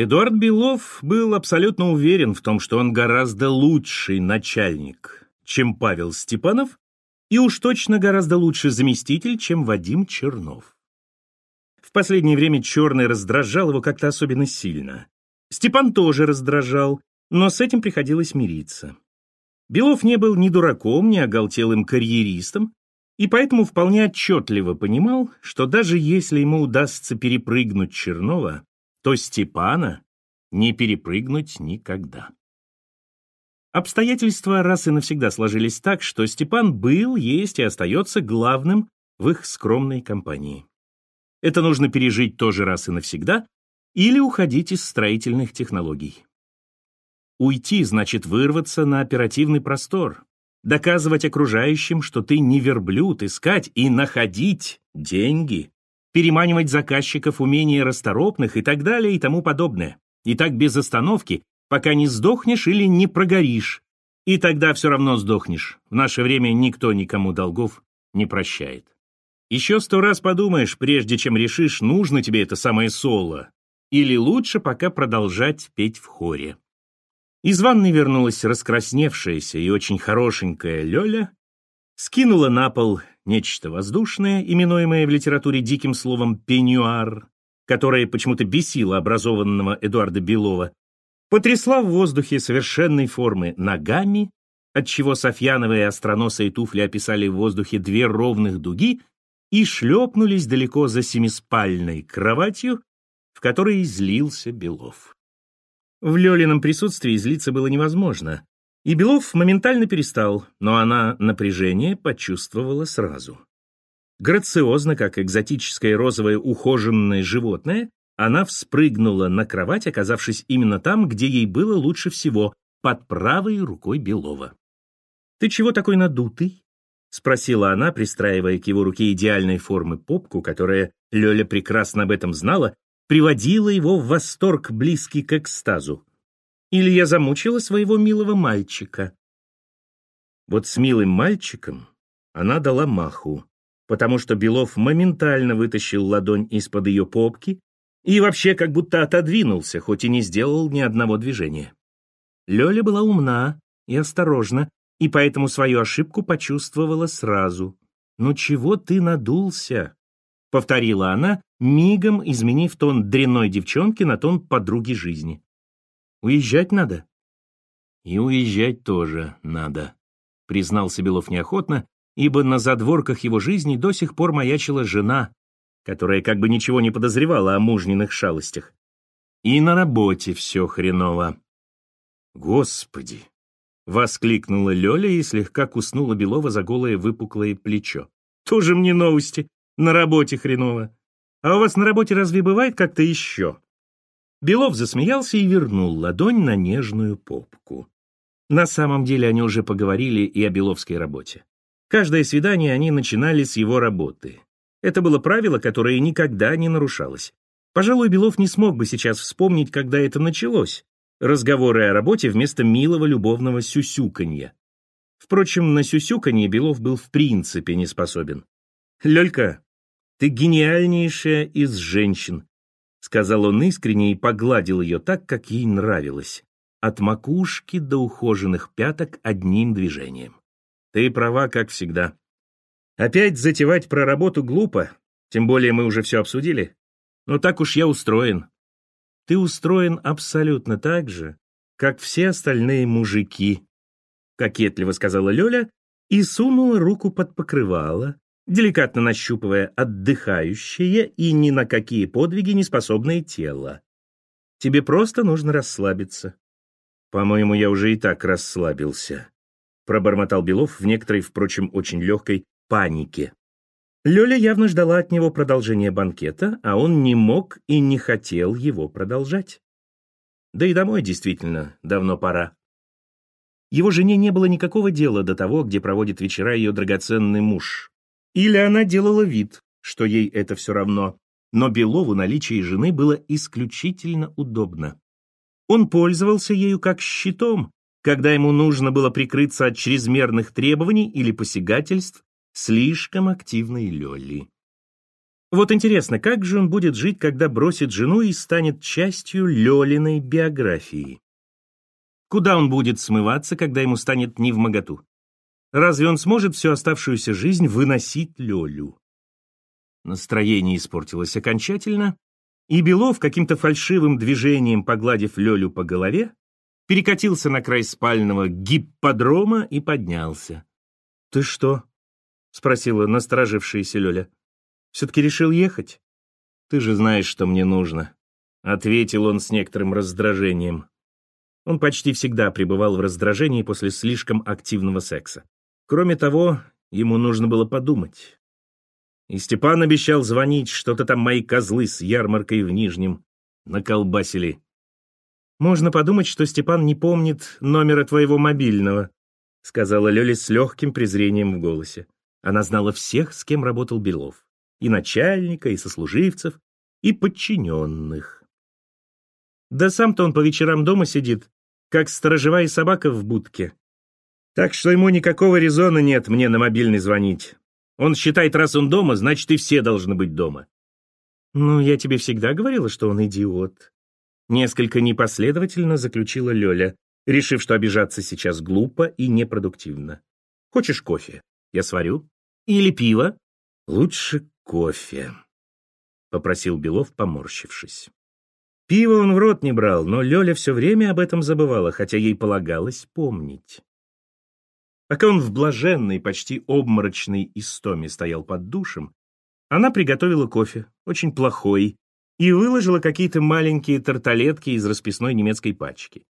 Эдуард Белов был абсолютно уверен в том, что он гораздо лучший начальник, чем Павел Степанов, и уж точно гораздо лучше заместитель, чем Вадим Чернов. В последнее время Черный раздражал его как-то особенно сильно. Степан тоже раздражал, но с этим приходилось мириться. Белов не был ни дураком, ни оголтелым карьеристом, и поэтому вполне отчетливо понимал, что даже если ему удастся перепрыгнуть Чернова, то Степана не перепрыгнуть никогда. Обстоятельства раз и навсегда сложились так, что Степан был, есть и остается главным в их скромной компании. Это нужно пережить тоже раз и навсегда или уходить из строительных технологий. Уйти значит вырваться на оперативный простор, доказывать окружающим, что ты не верблюд, искать и находить деньги, переманивать заказчиков умения расторопных и так далее и тому подобное. И так без остановки, пока не сдохнешь или не прогоришь. И тогда все равно сдохнешь. В наше время никто никому долгов не прощает. Еще сто раз подумаешь, прежде чем решишь, нужно тебе это самое соло. Или лучше пока продолжать петь в хоре. Из ванной вернулась раскрасневшаяся и очень хорошенькая Лёля, скинула на пол нечто воздушное, именуемое в литературе диким словом «пеньюар», которое почему-то бесило образованного Эдуарда Белова, потрясла в воздухе совершенной формы ногами, отчего Софьяновые остроносые туфли описали в воздухе две ровных дуги и шлепнулись далеко за семиспальной кроватью, в которой излился Белов. В Лёлином присутствии злиться было невозможно, и Белов моментально перестал, но она напряжение почувствовала сразу. Грациозно, как экзотическое розовое ухоженное животное, она вспрыгнула на кровать, оказавшись именно там, где ей было лучше всего, под правой рукой Белова. «Ты чего такой надутый?» — спросила она, пристраивая к его руке идеальной формы попку, которая, Лёля прекрасно об этом знала, приводила его в восторг, близкий к экстазу. Или я замучила своего милого мальчика? Вот с милым мальчиком она дала маху, потому что Белов моментально вытащил ладонь из-под ее попки и вообще как будто отодвинулся, хоть и не сделал ни одного движения. Лёля была умна и осторожна, и поэтому свою ошибку почувствовала сразу. «Ну чего ты надулся?» — повторила она, мигом изменив тон дрянной девчонки на тон подруги жизни. «Уезжать надо?» «И уезжать тоже надо», — признался Белов неохотно, ибо на задворках его жизни до сих пор маячила жена, которая как бы ничего не подозревала о мужниных шалостях. «И на работе все хреново». «Господи!» — воскликнула Лёля и слегка куснула Белова за голое выпуклое плечо. «Тоже мне новости!» На работе хреново. А у вас на работе разве бывает как-то еще?» Белов засмеялся и вернул ладонь на нежную попку. На самом деле они уже поговорили и о Беловской работе. Каждое свидание они начинали с его работы. Это было правило, которое никогда не нарушалось. Пожалуй, Белов не смог бы сейчас вспомнить, когда это началось. Разговоры о работе вместо милого любовного сюсюканья. Впрочем, на сюсюканье Белов был в принципе не способен. «Лёлька, ты гениальнейшая из женщин», — сказал он искренне и погладил ее так, как ей нравилось, от макушки до ухоженных пяток одним движением. «Ты права, как всегда. Опять затевать про работу глупо, тем более мы уже все обсудили. Но так уж я устроен. Ты устроен абсолютно так же, как все остальные мужики», — кокетливо сказала Лёля и сунула руку под покрывало, деликатно нащупывая отдыхающее и ни на какие подвиги не способное тело. Тебе просто нужно расслабиться. По-моему, я уже и так расслабился, пробормотал Белов в некоторой, впрочем, очень легкой панике. Лёля явно ждала от него продолжения банкета, а он не мог и не хотел его продолжать. Да и домой действительно давно пора. Его жене не было никакого дела до того, где проводит вечера ее драгоценный муж. Или она делала вид, что ей это все равно, но Белову наличие жены было исключительно удобно. Он пользовался ею как щитом, когда ему нужно было прикрыться от чрезмерных требований или посягательств слишком активной Лёли. Вот интересно, как же он будет жить, когда бросит жену и станет частью Лёлиной биографии? Куда он будет смываться, когда ему станет не в моготу? Разве он сможет всю оставшуюся жизнь выносить Лёлю? Настроение испортилось окончательно, и Белов, каким-то фальшивым движением погладив Лёлю по голове, перекатился на край спального гипподрома и поднялся. «Ты что?» — спросила насторожившаяся Лёля. «Все-таки решил ехать?» «Ты же знаешь, что мне нужно», — ответил он с некоторым раздражением. Он почти всегда пребывал в раздражении после слишком активного секса. Кроме того, ему нужно было подумать. И Степан обещал звонить, что-то там мои козлы с ярмаркой в Нижнем наколбасили. «Можно подумать, что Степан не помнит номера твоего мобильного», сказала Лёля с легким презрением в голосе. Она знала всех, с кем работал Белов. И начальника, и сослуживцев, и подчиненных. Да сам-то он по вечерам дома сидит, как сторожевая собака в будке. Так что ему никакого резона нет мне на мобильный звонить. Он считает, раз он дома, значит и все должны быть дома. Ну, я тебе всегда говорила, что он идиот. Несколько непоследовательно заключила Лёля, решив, что обижаться сейчас глупо и непродуктивно. Хочешь кофе? Я сварю. Или пиво? Лучше кофе, попросил Белов, поморщившись. Пиво он в рот не брал, но Лёля все время об этом забывала, хотя ей полагалось помнить. Пока он в блаженной, почти обморочной истоме стоял под душем, она приготовила кофе, очень плохой, и выложила какие-то маленькие тарталетки из расписной немецкой пачки.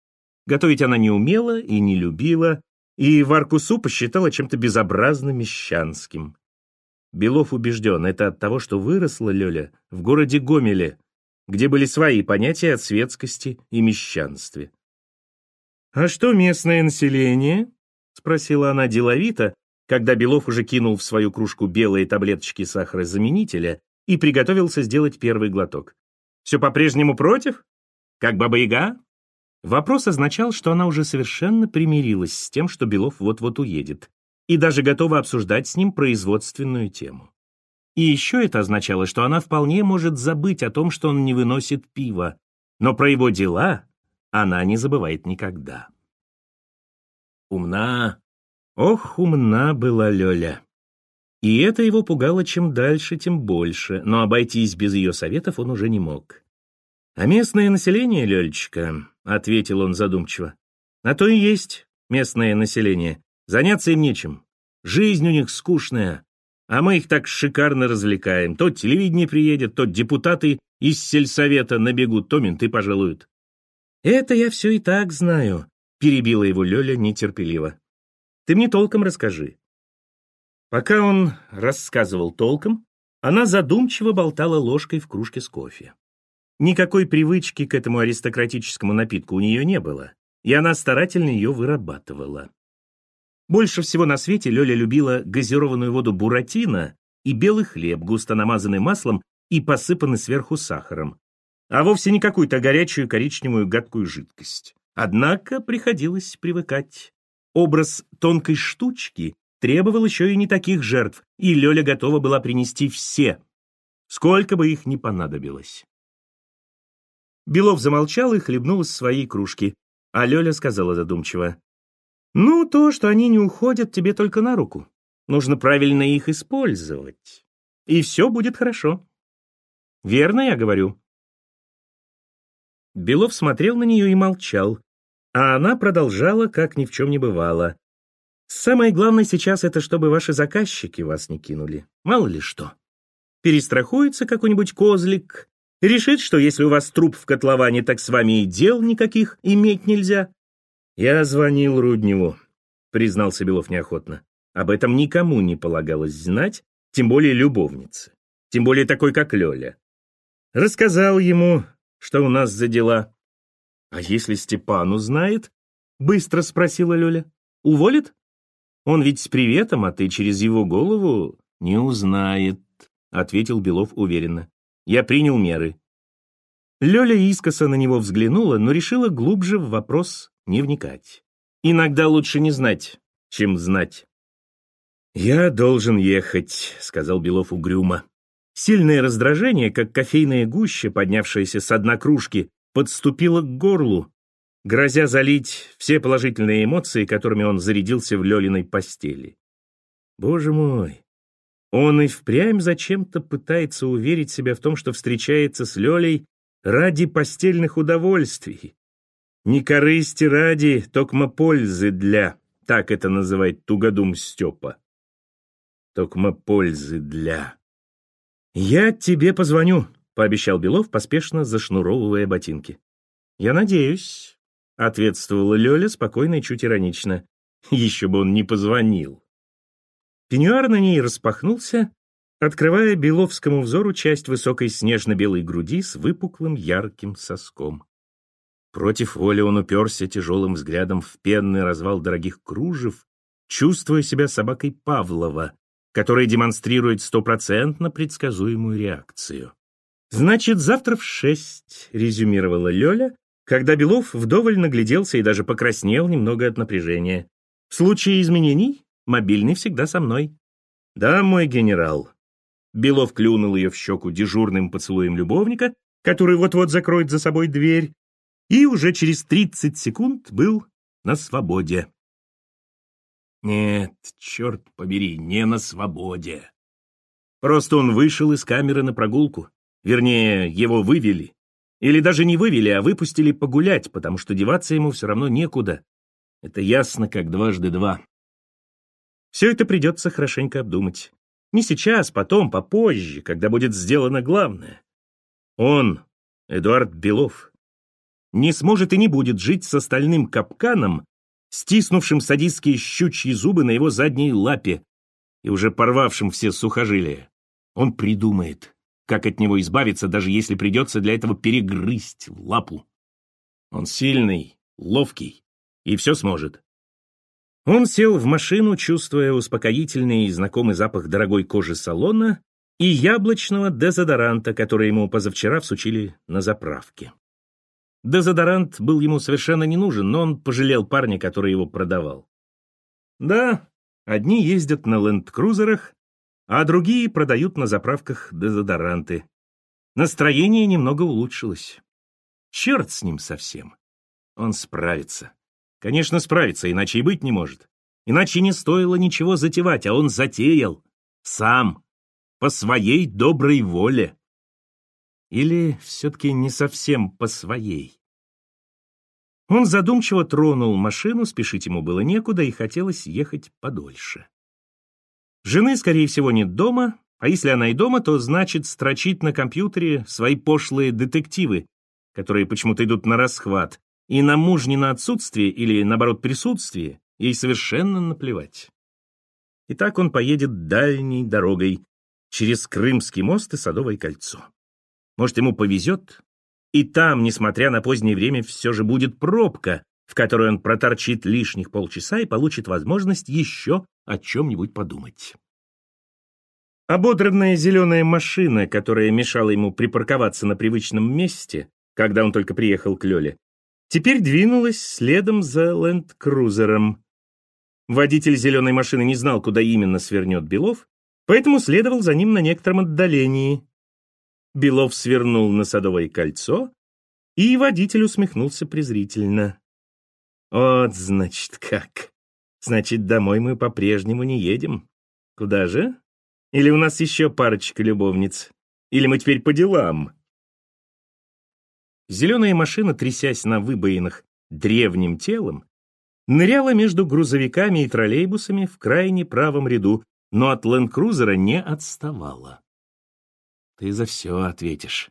Готовить она не умела и не любила, и варку супа считала чем-то безобразно мещанским. Белов убежден, это от того, что выросла Лёля в городе Гомеле, где были свои понятия о светскости и мещанстве. «А что местное население?» — спросила она деловито, когда Белов уже кинул в свою кружку белые таблеточки сахарозаменителя и приготовился сделать первый глоток. «Все по-прежнему против? Как Баба-Яга?» Вопрос означал, что она уже совершенно примирилась с тем, что Белов вот-вот уедет, и даже готова обсуждать с ним производственную тему. И еще это означало, что она вполне может забыть о том, что он не выносит пива, но про его дела она не забывает никогда. Умна. Ох, умна была Лёля. И это его пугало чем дальше, тем больше, но обойтись без ее советов он уже не мог. «А местное население, Лёлечка», — ответил он задумчиво, — «на то и есть местное население. Заняться им нечем. Жизнь у них скучная, а мы их так шикарно развлекаем. То телевидение приедет, то депутаты из сельсовета набегут, то менты пожалуют». «Это я все и так знаю», Перебила его Лёля нетерпеливо. «Ты мне толком расскажи». Пока он рассказывал толком, она задумчиво болтала ложкой в кружке с кофе. Никакой привычки к этому аристократическому напитку у нее не было, и она старательно ее вырабатывала. Больше всего на свете Лёля любила газированную воду буратино и белый хлеб, густо намазанный маслом и посыпанный сверху сахаром, а вовсе не какую-то горячую коричневую гадкую жидкость. Однако приходилось привыкать. Образ тонкой штучки требовал еще и не таких жертв, и Лёля готова была принести все, сколько бы их ни понадобилось. Белов замолчал и хлебнул из своей кружки, а Лёля сказала задумчиво. «Ну, то, что они не уходят, тебе только на руку. Нужно правильно их использовать, и все будет хорошо. Верно я говорю?» Белов смотрел на нее и молчал, а она продолжала, как ни в чем не бывало. «Самое главное сейчас это, чтобы ваши заказчики вас не кинули. Мало ли что. Перестрахуется какой-нибудь козлик, решит, что если у вас труп в котловане, так с вами и дел никаких иметь нельзя». «Я звонил Рудневу», — признался Белов неохотно. Об этом никому не полагалось знать, тем более любовнице, тем более такой, как Лёля. Рассказал ему, что у нас за дела. «А если Степан узнает?» — быстро спросила Лёля. «Уволит? Он ведь с приветом, а ты через его голову не узнает», — ответил Белов уверенно. «Я принял меры». Лёля искоса на него взглянула, но решила глубже в вопрос не вникать. «Иногда лучше не знать, чем знать». «Я должен ехать», — сказал Белов угрюмо. Сильное раздражение, как кофейная гуща, поднявшаяся с дна кружки, подступило к горлу, грозя залить все положительные эмоции, которыми он зарядился в Лёлиной постели. Боже мой! Он и впрямь зачем-то пытается уверить себя в том, что встречается с Лёлей ради постельных удовольствий. Не корысти ради, токмо пользы для, так это называет тугодум Степа. Токмо пользы для. «Я тебе позвоню», — пообещал Белов, поспешно зашнуровывая ботинки. «Я надеюсь», — ответствовала Лёля спокойно и чуть иронично. «Еще бы он не позвонил». Пеньюар на ней распахнулся, открывая Беловскому взору часть высокой снежно-белой груди с выпуклым ярким соском. Против воли он уперся тяжелым взглядом в пенный развал дорогих кружев, чувствуя себя собакой Павлова, который демонстрирует стопроцентно предсказуемую реакцию. «Значит, завтра в шесть», — резюмировала Лёля, когда Белов вдоволь нагляделся и даже покраснел немного от напряжения. «В случае изменений мобильный всегда со мной». «Да, мой генерал». Белов клюнул ее в щеку дежурным поцелуем любовника, который вот-вот закроет за собой дверь, и уже через тридцать секунд был на свободе. Нет, черт побери, не на свободе. Просто он вышел из камеры на прогулку. Вернее, его вывели. Или даже не вывели, а выпустили погулять, потому что деваться ему все равно некуда. Это ясно, как дважды два. Все это придется хорошенько обдумать. Не сейчас, потом, попозже, когда будет сделано главное. Он, Эдуард Белов, не сможет и не будет жить с остальным капканом, стиснувшим садистские щучьи зубы на его задней лапе и уже порвавшим все сухожилия. Он придумает, как от него избавиться, даже если придется для этого перегрызть лапу. Он сильный, ловкий и все сможет. Он сел в машину, чувствуя успокоительный и знакомый запах дорогой кожи салона и яблочного дезодоранта, который ему позавчера всучили на заправке. Дезодорант был ему совершенно не нужен, но он пожалел парня, который его продавал. Да, одни ездят на ленд-крузерах, а другие продают на заправках дезодоранты. Настроение немного улучшилось. Черт с ним совсем. Он справится. Конечно, справится, иначе и быть не может. Иначе не стоило ничего затевать, а он затеял. Сам. По своей доброй воле. Или все-таки не совсем по своей? Он задумчиво тронул машину, спешить ему было некуда и хотелось ехать подольше. Жены, скорее всего, нет дома, а если она и дома, то значит строчить на компьютере свои пошлые детективы, которые почему-то идут на расхват, и на мужнино отсутствие или, наоборот, присутствие ей совершенно наплевать. И так он поедет дальней дорогой через Крымский мост и Садовое кольцо. Может, ему повезет, и там, несмотря на позднее время, все же будет пробка, в которой он проторчит лишних полчаса и получит возможность еще о чем-нибудь подумать. Ободранная зеленая машина, которая мешала ему припарковаться на привычном месте, когда он только приехал к Лёле, теперь двинулась следом за ленд-крузером. Водитель зеленой машины не знал, куда именно свернет Белов, поэтому следовал за ним на некотором отдалении, Белов свернул на Садовое кольцо, и водитель усмехнулся презрительно. «Вот, значит, как. Значит, домой мы по-прежнему не едем. Куда же? Или у нас еще парочка любовниц? Или мы теперь по делам?» Зеленая машина, трясясь на выбоинах древним телом, ныряла между грузовиками и троллейбусами в крайне правом ряду, но от ленд-крузера не отставала. Ты за все ответишь,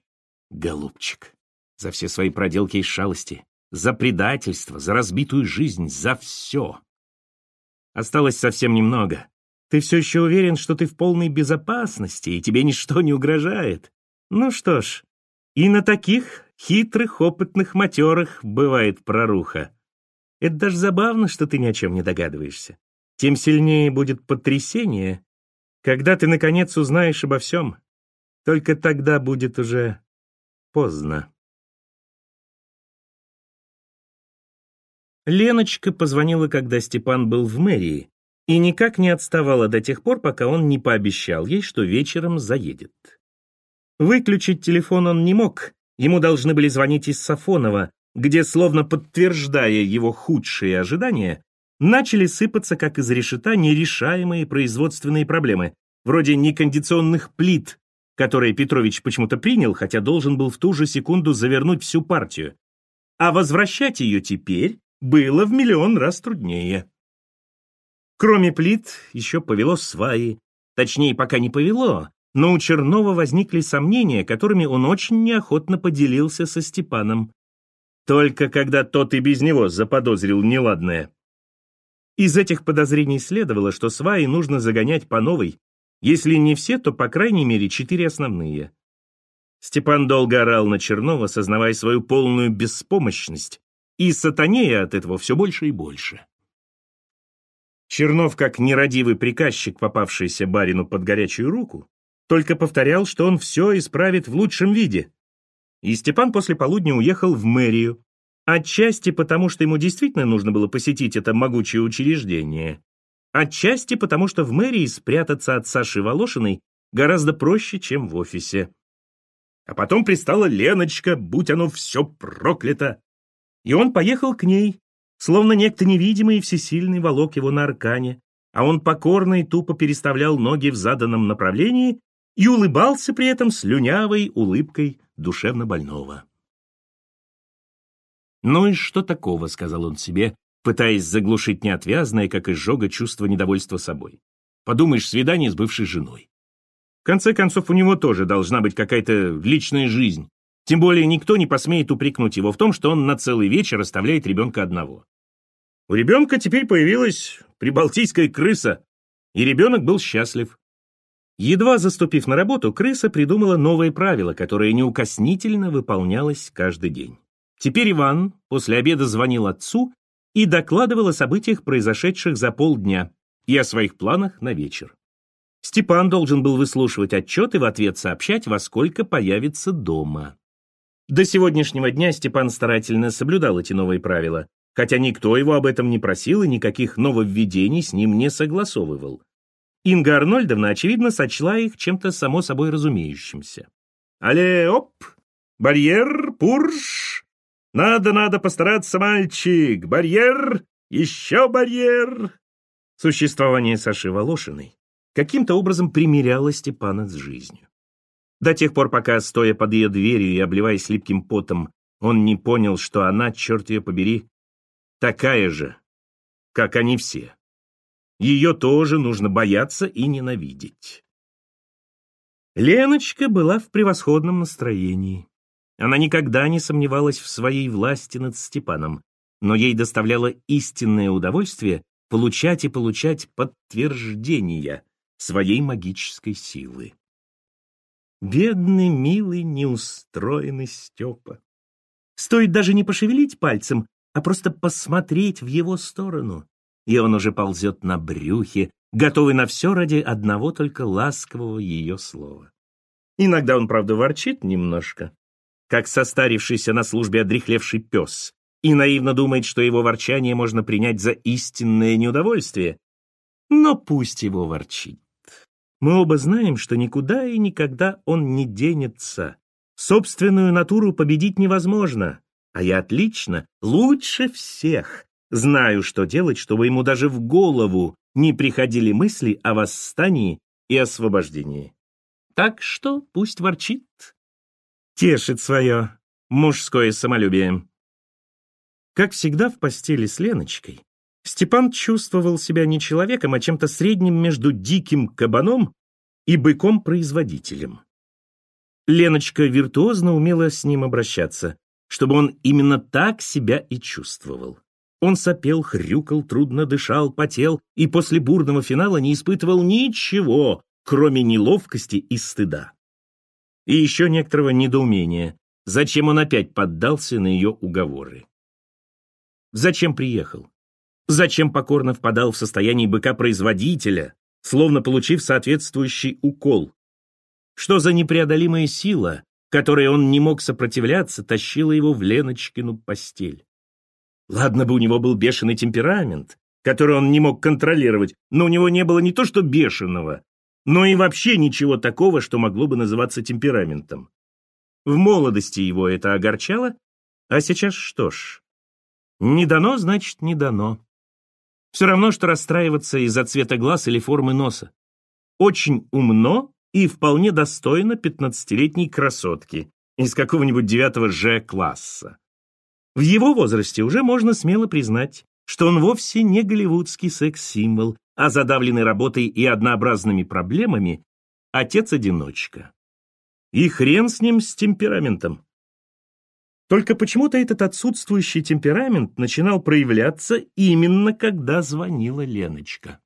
голубчик. За все свои проделки и шалости. За предательство, за разбитую жизнь, за все. Осталось совсем немного. Ты все еще уверен, что ты в полной безопасности, и тебе ничто не угрожает. Ну что ж, и на таких хитрых, опытных матерах бывает проруха. Это даже забавно, что ты ни о чем не догадываешься. Тем сильнее будет потрясение, когда ты, наконец, узнаешь обо всем. Только тогда будет уже поздно. Леночка позвонила, когда Степан был в мэрии, и никак не отставала до тех пор, пока он не пообещал ей, что вечером заедет. Выключить телефон он не мог, ему должны были звонить из Сафонова, где, словно подтверждая его худшие ожидания, начали сыпаться, как из решета, нерешаемые производственные проблемы, вроде некондиционных плит, которые Петрович почему-то принял, хотя должен был в ту же секунду завернуть всю партию. А возвращать ее теперь было в миллион раз труднее. Кроме плит, еще повело сваи. Точнее, пока не повело, но у Чернова возникли сомнения, которыми он очень неохотно поделился со Степаном. Только когда тот и без него заподозрил неладное. Из этих подозрений следовало, что сваи нужно загонять по новой, если не все, то по крайней мере четыре основные. Степан долго орал на Чернова, сознавая свою полную беспомощность, и сатанея от этого все больше и больше. Чернов, как нерадивый приказчик, попавшийся барину под горячую руку, только повторял, что он все исправит в лучшем виде. И Степан после полудня уехал в мэрию, отчасти потому, что ему действительно нужно было посетить это могучее учреждение, отчасти потому, что в мэрии спрятаться от Саши Волошиной гораздо проще, чем в офисе. А потом пристала Леночка, будь оно все проклято. И он поехал к ней, Словно некто невидимый и всесильный волок его на аркане, а он покорно и тупо переставлял ноги в заданном направлении и улыбался при этом слюнявой улыбкой душевно больного. «Ну и что такого?» — сказал он себе, пытаясь заглушить неотвязное, как изжога, чувство недовольства собой. «Подумаешь, свидание с бывшей женой. В конце концов, у него тоже должна быть какая-то личная жизнь, тем более никто не посмеет упрекнуть его в том, что он на целый вечер оставляет ребенка одного. У ребенка теперь появилась прибалтийская крыса, и ребенок был счастлив. Едва заступив на работу, крыса придумала новое правило, которое неукоснительно выполнялось каждый день. Теперь Иван после обеда звонил отцу и докладывал о событиях, произошедших за полдня, и о своих планах на вечер. Степан должен был выслушивать отчет и в ответ сообщать, во сколько появится дома. До сегодняшнего дня Степан старательно соблюдал эти новые правила, хотя никто его об этом не просил и никаких нововведений с ним не согласовывал. Инга Арнольдовна, очевидно, сочла их чем-то само собой разумеющимся. «Але, оп! Барьер, пурш! Надо-надо постараться, мальчик! Барьер! Еще барьер!» Существование Саши Волошиной каким-то образом примиряло Степана с жизнью. До тех пор, пока, стоя под ее дверью и обливаясь липким потом, он не понял, что она, черт ее побери, такая же, как они все. Ее тоже нужно бояться и ненавидеть. Леночка была в превосходном настроении. Она никогда не сомневалась в своей власти над Степаном, но ей доставляло истинное удовольствие получать и получать подтверждения своей магической силы. Бедный, милый, неустроенный Степа. Стоит даже не пошевелить пальцем, а просто посмотреть в его сторону, и он уже ползет на брюхе, готовый на все ради одного только ласкового ее слова. Иногда он, правда, ворчит немножко, как состарившийся на службе одрехлевший пес, и наивно думает, что его ворчание можно принять за истинное неудовольствие. Но пусть его ворчит. Мы оба знаем, что никуда и никогда он не денется. Собственную натуру победить невозможно. А я отлично, лучше всех, знаю, что делать, чтобы ему даже в голову не приходили мысли о восстании и освобождении. Так что пусть ворчит, тешит свое мужское самолюбие. Как всегда в постели с Леночкой, Степан чувствовал себя не человеком, а чем-то средним между диким кабаном и быком-производителем. Леночка виртуозно умела с ним обращаться чтобы он именно так себя и чувствовал. Он сопел, хрюкал, трудно дышал, потел и после бурного финала не испытывал ничего, кроме неловкости и стыда. И еще некоторого недоумения, зачем он опять поддался на ее уговоры. Зачем приехал? Зачем покорно впадал в состояние быка-производителя, словно получив соответствующий укол? Что за непреодолимая сила которой он не мог сопротивляться, тащила его в Леночкину постель. Ладно бы у него был бешеный темперамент, который он не мог контролировать, но у него не было не то что бешеного, но и вообще ничего такого, что могло бы называться темпераментом. В молодости его это огорчало, а сейчас что ж, не дано, значит, не дано. Все равно, что расстраиваться из-за цвета глаз или формы носа. Очень умно и вполне достойно пятнадцатилетней красотки из какого-нибудь девятого Ж-класса. В его возрасте уже можно смело признать, что он вовсе не голливудский секс-символ, а задавленный работой и однообразными проблемами отец-одиночка. И хрен с ним с темпераментом. Только почему-то этот отсутствующий темперамент начинал проявляться именно когда звонила Леночка.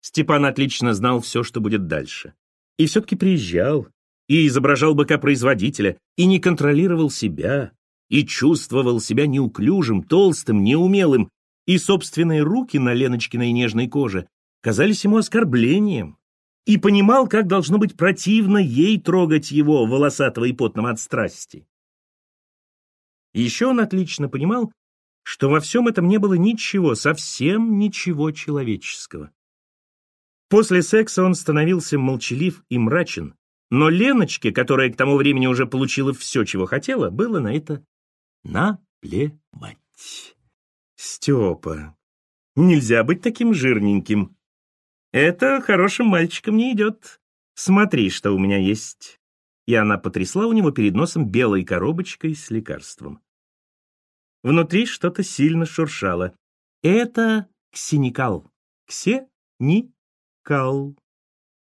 Степан отлично знал все, что будет дальше. И все-таки приезжал, и изображал быка-производителя, и не контролировал себя, и чувствовал себя неуклюжим, толстым, неумелым, и собственные руки на Леночкиной нежной коже казались ему оскорблением, и понимал, как должно быть противно ей трогать его, волосатого и потного от страсти. Еще он отлично понимал, что во всем этом не было ничего, совсем ничего человеческого. После секса он становился молчалив и мрачен, но Леночке, которая к тому времени уже получила все, чего хотела, было на это наплевать. Степа, нельзя быть таким жирненьким. Это хорошим мальчиком не идет. Смотри, что у меня есть. И она потрясла у него перед носом белой коробочкой с лекарством. Внутри что-то сильно шуршало. Это ксеникал. Ксеникал.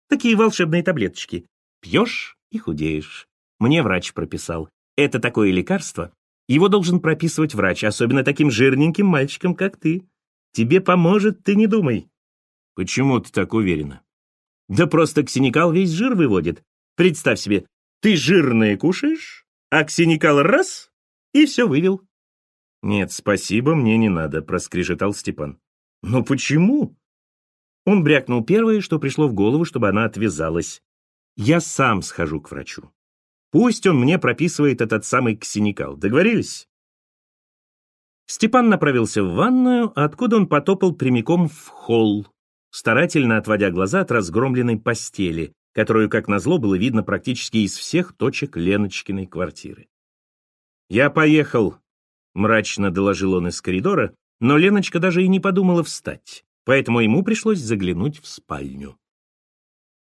Такие волшебные таблеточки. Пьешь и худеешь. Мне врач прописал. Это такое лекарство. Его должен прописывать врач, особенно таким жирненьким мальчикам, как ты. Тебе поможет, ты не думай. Почему ты так уверена? Да просто ксеникал весь жир выводит. Представь себе, ты жирное кушаешь, а ксеникал раз — и все вывел. Нет, спасибо, мне не надо, проскрежетал Степан. Но почему? Он брякнул первое, что пришло в голову, чтобы она отвязалась. Я сам схожу к врачу. Пусть он мне прописывает этот самый ксеникал. Договорились? Степан направился в ванную, откуда он потопал прямиком в холл, старательно отводя глаза от разгромленной постели, которую, как назло, было видно практически из всех точек Леночкиной квартиры. «Я поехал», — мрачно доложил он из коридора, но Леночка даже и не подумала встать, поэтому ему пришлось заглянуть в спальню.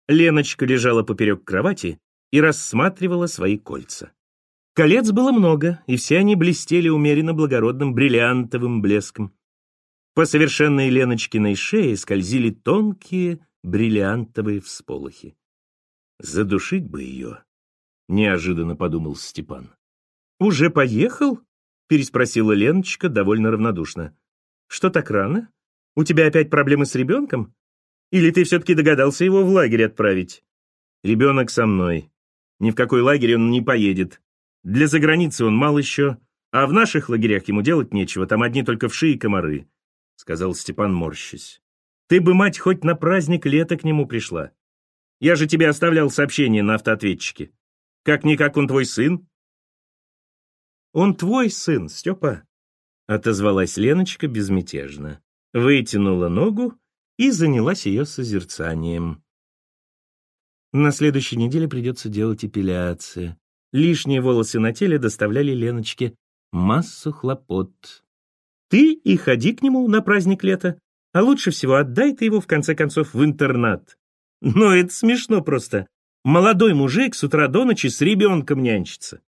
Леночка лежала поперек кровати и рассматривала свои кольца. Колец было много, и все они блестели умеренно благородным бриллиантовым блеском. По совершенной Леночкиной шее скользили тонкие бриллиантовые всполохи. «Задушить бы ее», — неожиданно подумал Степан. «Уже поехал?» — переспросила Леночка довольно равнодушно. «Что так рано? У тебя опять проблемы с ребенком? Или ты все-таки догадался его в лагерь отправить?» «Ребенок со мной. Ни в какой лагерь он не поедет. Для заграницы он мал еще, а в наших лагерях ему делать нечего, там одни только вши и комары сказал Степан, морщись. Ты бы, мать, хоть на праздник лета к нему пришла. Я же тебе оставлял сообщение на автоответчике. Как-никак он твой сын. Он твой сын, Степа, отозвалась Леночка безмятежно, вытянула ногу и занялась ее созерцанием. На следующей неделе придется делать эпиляцию. Лишние волосы на теле доставляли Леночке массу хлопот. Ты и ходи к нему на праздник лета, а лучше всего отдай ты его, в конце концов, в интернат. Но это смешно просто. Молодой мужик с утра до ночи с ребенком нянчится.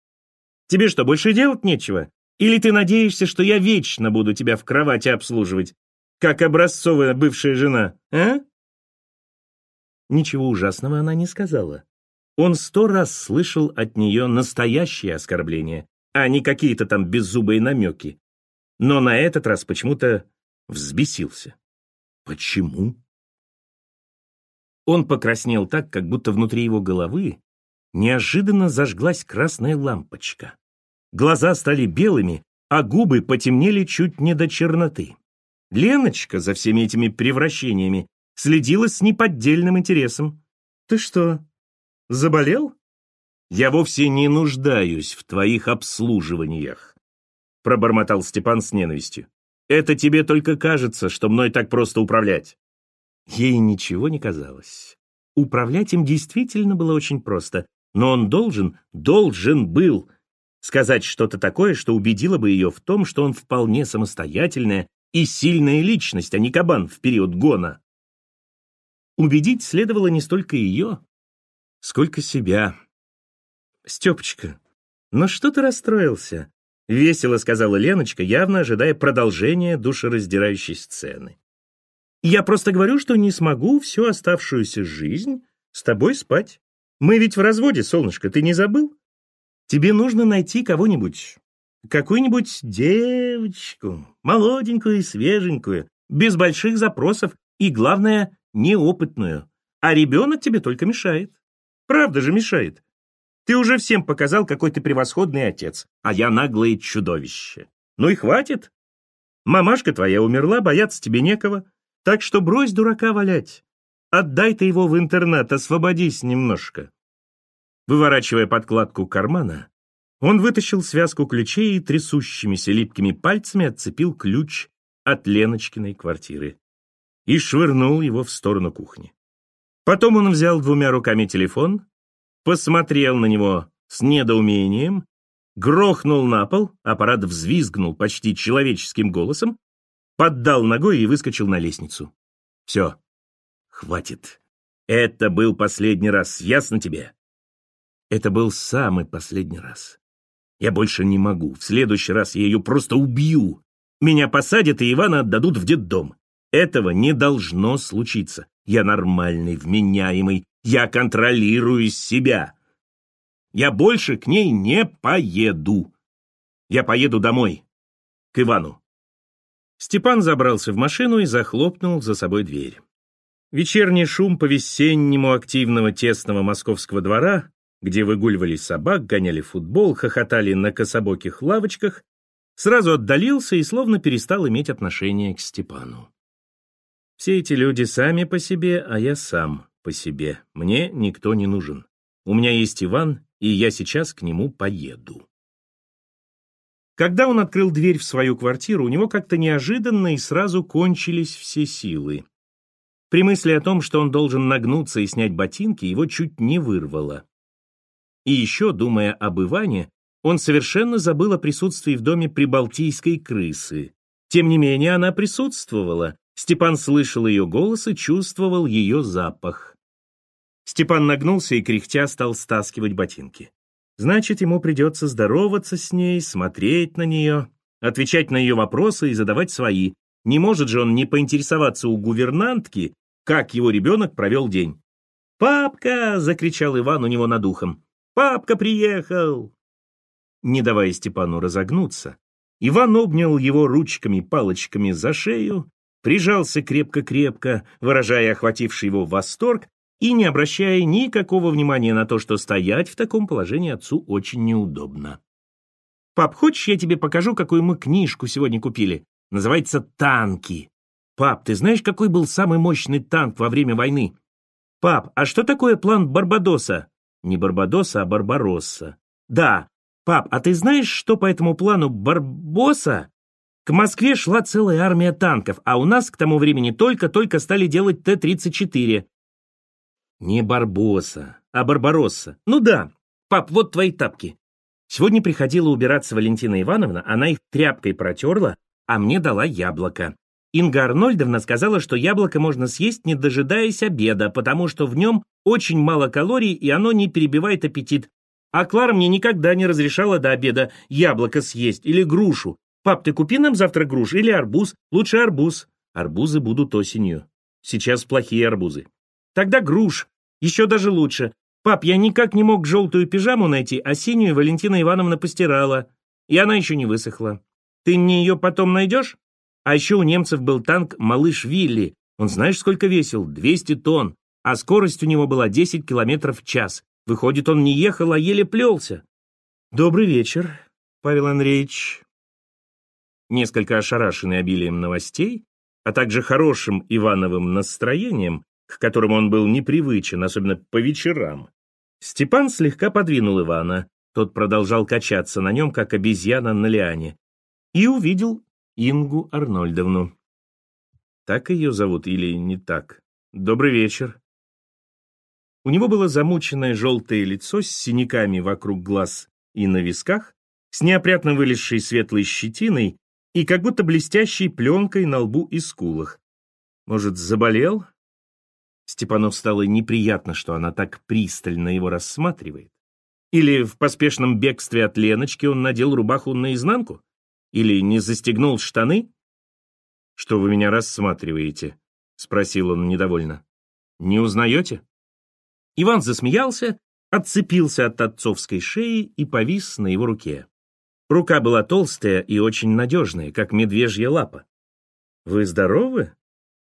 Тебе что, больше делать нечего? Или ты надеешься, что я вечно буду тебя в кровати обслуживать, как образцовая бывшая жена, а? Ничего ужасного она не сказала. Он сто раз слышал от нее настоящие оскорбления, а не какие-то там беззубые намеки но на этот раз почему-то взбесился. Почему? Он покраснел так, как будто внутри его головы неожиданно зажглась красная лампочка. Глаза стали белыми, а губы потемнели чуть не до черноты. Леночка за всеми этими превращениями следила с неподдельным интересом. «Ты что, заболел?» «Я вовсе не нуждаюсь в твоих обслуживаниях», — пробормотал Степан с ненавистью. «Это тебе только кажется, что мной так просто управлять». Ей ничего не казалось. Управлять им действительно было очень просто, но он должен, должен был сказать что-то такое, что убедило бы ее в том, что он вполне самостоятельная и сильная личность, а не кабан в период гона. Убедить следовало не столько ее, сколько себя. «Степочка, ну что ты расстроился?» — весело сказала Леночка, явно ожидая продолжения душераздирающей сцены. «Я просто говорю, что не смогу всю оставшуюся жизнь с тобой спать. Мы ведь в разводе, солнышко, ты не забыл? Тебе нужно найти кого-нибудь, какую-нибудь девочку, молоденькую и свеженькую, без больших запросов и, главное, неопытную. А ребенок тебе только мешает. Правда же мешает. Ты уже всем показал, какой ты превосходный отец, а я наглое чудовище. Ну и хватит. Мамашка твоя умерла, бояться тебе некого. Так что брось дурака валять. Отдай ты его в интернат, освободись немножко. Выворачивая подкладку кармана, он вытащил связку ключей и трясущимися липкими пальцами отцепил ключ от Леночкиной квартиры и швырнул его в сторону кухни. Потом он взял двумя руками телефон, посмотрел на него с недоумением, грохнул на пол, аппарат взвизгнул почти человеческим голосом, поддал ногой и выскочил на лестницу. Все, хватит. Это был последний раз, ясно тебе? Это был самый последний раз. Я больше не могу. В следующий раз я ее просто убью. Меня посадят и Ивана отдадут в детдом. Этого не должно случиться. Я нормальный, вменяемый, я контролирую себя. Я больше к ней не поеду. Я поеду домой, к Ивану. Степан забрался в машину и захлопнул за собой дверь. Вечерний шум по-весеннему активного тесного московского двора, где выгуливали собак, гоняли футбол, хохотали на кособоких лавочках, сразу отдалился и словно перестал иметь отношение к Степану. Все эти люди сами по себе, а я сам по себе. Мне никто не нужен. У меня есть Иван, и я сейчас к нему поеду. Когда он открыл дверь в свою квартиру, у него как-то неожиданно и сразу кончились все силы. При мысли о том, что он должен нагнуться и снять ботинки, его чуть не вырвало. И еще, думая об Иване, он совершенно забыл о присутствии в доме прибалтийской крысы. Тем не менее, она присутствовала, Степан слышал ее голос и чувствовал ее запах. Степан нагнулся и, кряхтя, стал стаскивать ботинки. Значит, ему придется здороваться с ней, смотреть на нее, отвечать на ее вопросы и задавать свои. Не может же он не поинтересоваться у гувернантки, как его ребенок провел день. «Папка!» — закричал Иван у него над ухом. «Папка приехал!» Не давая Степану разогнуться, Иван обнял его ручками-палочками за шею прижался крепко-крепко, выражая охвативший его восторг и не обращая никакого внимания на то, что стоять в таком положении отцу очень неудобно. «Пап, хочешь, я тебе покажу, какую мы книжку сегодня купили? Называется «Танки». Пап, ты знаешь, какой был самый мощный танк во время войны? Пап, а что такое план Барбадоса? Не Барбадоса, а Барбаросса. Да. Пап, а ты знаешь, что по этому плану Барбоса к Москве шла целая армия танков, а у нас к тому времени только-только стали делать Т-34. Не Барбоса, а Барбаросса. Ну да. Пап, вот твои тапки. Сегодня приходила убираться Валентина Ивановна, она их тряпкой протерла, а мне дала яблоко. Инга Арнольдовна сказала, что яблоко можно съесть, не дожидаясь обеда, потому что в нем очень мало калорий, и оно не перебивает аппетит. А Клара мне никогда не разрешала до обеда яблоко съесть или грушу, Пап, ты купи нам завтра груш или арбуз? Лучше арбуз. Арбузы будут осенью. Сейчас плохие арбузы. Тогда груш. Еще даже лучше. Пап, я никак не мог желтую пижаму найти, а синюю Валентина Ивановна постирала. И она еще не высохла. Ты мне ее потом найдешь? А еще у немцев был танк «Малыш Вилли». Он знаешь, сколько весил? 200 тонн. А скорость у него была 10 километров в час. Выходит, он не ехал, а еле плелся. Добрый вечер, Павел Андреевич несколько ошарашенный обилием новостей, а также хорошим Ивановым настроением, к которому он был непривычен, особенно по вечерам, Степан слегка подвинул Ивана, тот продолжал качаться на нем, как обезьяна на лиане, и увидел Ингу Арнольдовну. Так ее зовут или не так? Добрый вечер. У него было замученное желтое лицо с синяками вокруг глаз и на висках, с неопрятно вылезшей светлой щетиной и как будто блестящей пленкой на лбу и скулах. Может, заболел? Степанов стало неприятно, что она так пристально его рассматривает. Или в поспешном бегстве от Леночки он надел рубаху наизнанку? Или не застегнул штаны? «Что вы меня рассматриваете?» — спросил он недовольно. «Не узнаете?» Иван засмеялся, отцепился от отцовской шеи и повис на его руке. Рука была толстая и очень надежная, как медвежья лапа. «Вы здоровы?»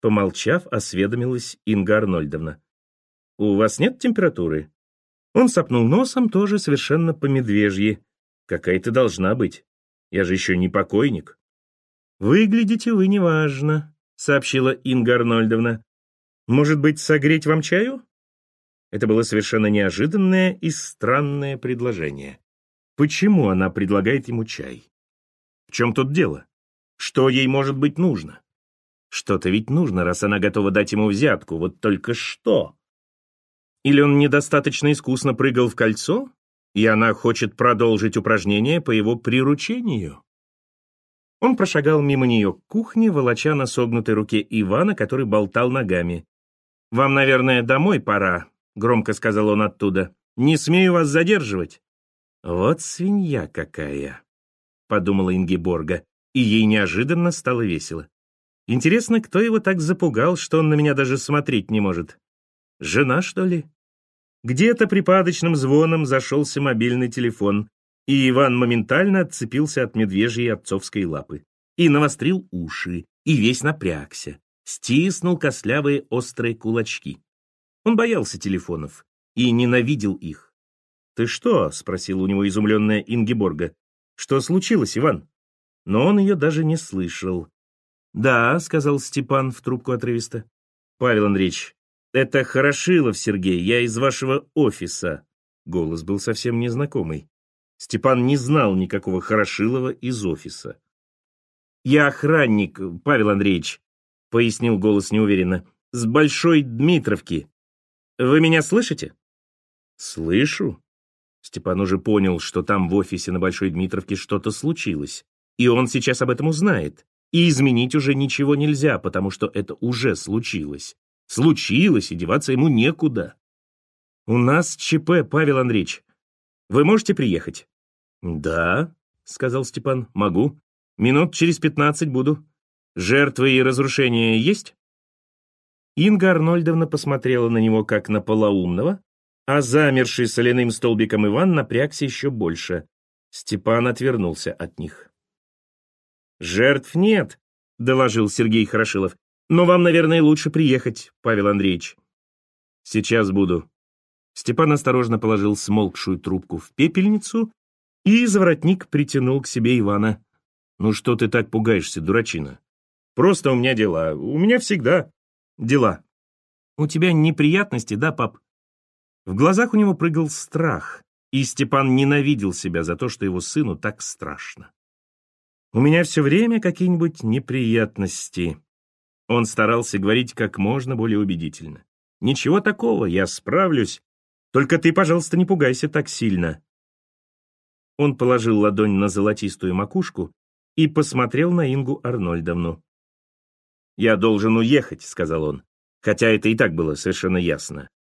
Помолчав, осведомилась Инга Арнольдовна. «У вас нет температуры?» Он сопнул носом, тоже совершенно по-медвежьи. «Какая-то должна быть. Я же еще не покойник». «Выглядите вы неважно», — сообщила Инга Арнольдовна. «Может быть, согреть вам чаю?» Это было совершенно неожиданное и странное предложение. Почему она предлагает ему чай? В чем тут дело? Что ей может быть нужно? Что-то ведь нужно, раз она готова дать ему взятку, вот только что. Или он недостаточно искусно прыгал в кольцо, и она хочет продолжить упражнение по его приручению? Он прошагал мимо нее к кухне, волоча на согнутой руке Ивана, который болтал ногами. «Вам, наверное, домой пора», — громко сказал он оттуда. «Не смею вас задерживать». «Вот свинья какая», — подумала Ингеборга, и ей неожиданно стало весело. Интересно, кто его так запугал, что он на меня даже смотреть не может? Жена, что ли? Где-то припадочным звоном зашелся мобильный телефон, и Иван моментально отцепился от медвежьей отцовской лапы. И навострил уши, и весь напрягся, стиснул костлявые острые кулачки. Он боялся телефонов и ненавидел их. «Ты что?» — спросила у него изумленная Ингеборга. «Что случилось, Иван?» Но он ее даже не слышал. «Да», — сказал Степан в трубку отрывисто. «Павел Андреевич, это Хорошилов Сергей, я из вашего офиса». Голос был совсем незнакомый. Степан не знал никакого Хорошилова из офиса. «Я охранник, Павел Андреевич», — пояснил голос неуверенно, — «с Большой Дмитровки. Вы меня слышите?» «Слышу». Степан уже понял, что там в офисе на Большой Дмитровке что-то случилось, и он сейчас об этом узнает. И изменить уже ничего нельзя, потому что это уже случилось. Случилось, и деваться ему некуда. «У нас ЧП, Павел Андреевич. Вы можете приехать?» «Да», — сказал Степан, — «могу. Минут через пятнадцать буду. Жертвы и разрушения есть?» Инга Арнольдовна посмотрела на него как на полоумного, а замерший соляным столбиком Иван напрягся еще больше. Степан отвернулся от них. «Жертв нет», — доложил Сергей Хорошилов. «Но вам, наверное, лучше приехать, Павел Андреевич». «Сейчас буду». Степан осторожно положил смолкшую трубку в пепельницу, и заворотник притянул к себе Ивана. «Ну что ты так пугаешься, дурачина? Просто у меня дела. У меня всегда дела». «У тебя неприятности, да, пап?» В глазах у него прыгал страх, и Степан ненавидел себя за то, что его сыну так страшно. У меня все время какие-нибудь неприятности. Он старался говорить как можно более убедительно. Ничего такого, я справлюсь. Только ты, пожалуйста, не пугайся так сильно. Он положил ладонь на золотистую макушку и посмотрел на Ингу Арнольдовну. «Я должен уехать», — сказал он, хотя это и так было совершенно ясно.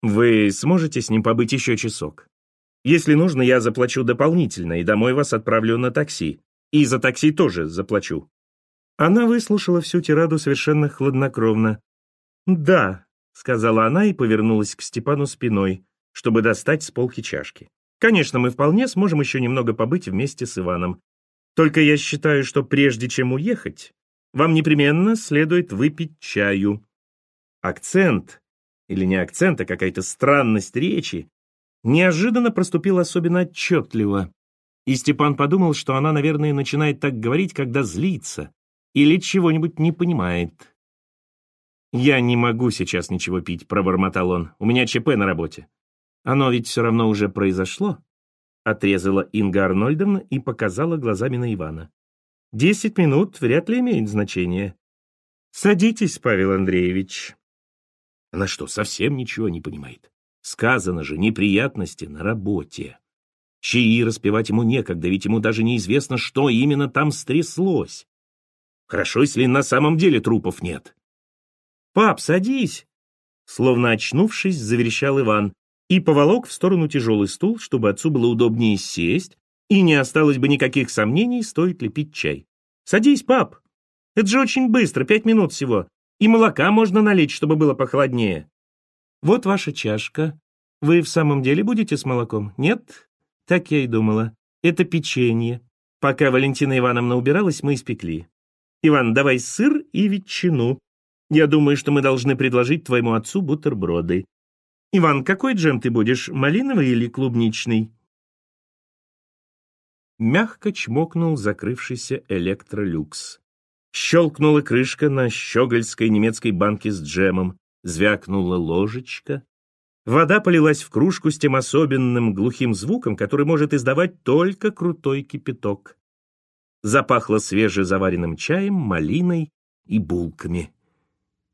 «Вы сможете с ним побыть еще часок? Если нужно, я заплачу дополнительно и домой вас отправлю на такси. И за такси тоже заплачу». Она выслушала всю тираду совершенно хладнокровно. «Да», — сказала она и повернулась к Степану спиной, чтобы достать с полки чашки. «Конечно, мы вполне сможем еще немного побыть вместе с Иваном. Только я считаю, что прежде чем уехать, вам непременно следует выпить чаю». Акцент, или не акцент, а какая-то странность речи, неожиданно проступил особенно отчетливо. И Степан подумал, что она, наверное, начинает так говорить, когда злится или чего-нибудь не понимает. «Я не могу сейчас ничего пить», — пробормотал он. «У меня ЧП на работе». «Оно ведь все равно уже произошло», — отрезала Инга Арнольдовна и показала глазами на Ивана. «Десять минут вряд ли имеет значение. Садитесь, Павел Андреевич». Она что, совсем ничего не понимает? Сказано же, неприятности на работе. Чаи распевать ему некогда, ведь ему даже неизвестно, что именно там стряслось. Хорошо, если на самом деле трупов нет. «Пап, садись!» Словно очнувшись, заверещал Иван и поволок в сторону тяжелый стул, чтобы отцу было удобнее сесть, и не осталось бы никаких сомнений, стоит ли пить чай. «Садись, пап! Это же очень быстро, пять минут всего. И молока можно налить, чтобы было похолоднее. Вот ваша чашка. Вы в самом деле будете с молоком? Нет? Так я и думала. Это печенье. Пока Валентина Ивановна убиралась, мы испекли. Иван, давай сыр и ветчину. Я думаю, что мы должны предложить твоему отцу бутерброды. Иван, какой джем ты будешь, малиновый или клубничный? Мягко чмокнул закрывшийся электролюкс. Щелкнула крышка на щегольской немецкой банке с джемом, звякнула ложечка. Вода полилась в кружку с тем особенным глухим звуком, который может издавать только крутой кипяток. Запахло свежезаваренным чаем, малиной и булками.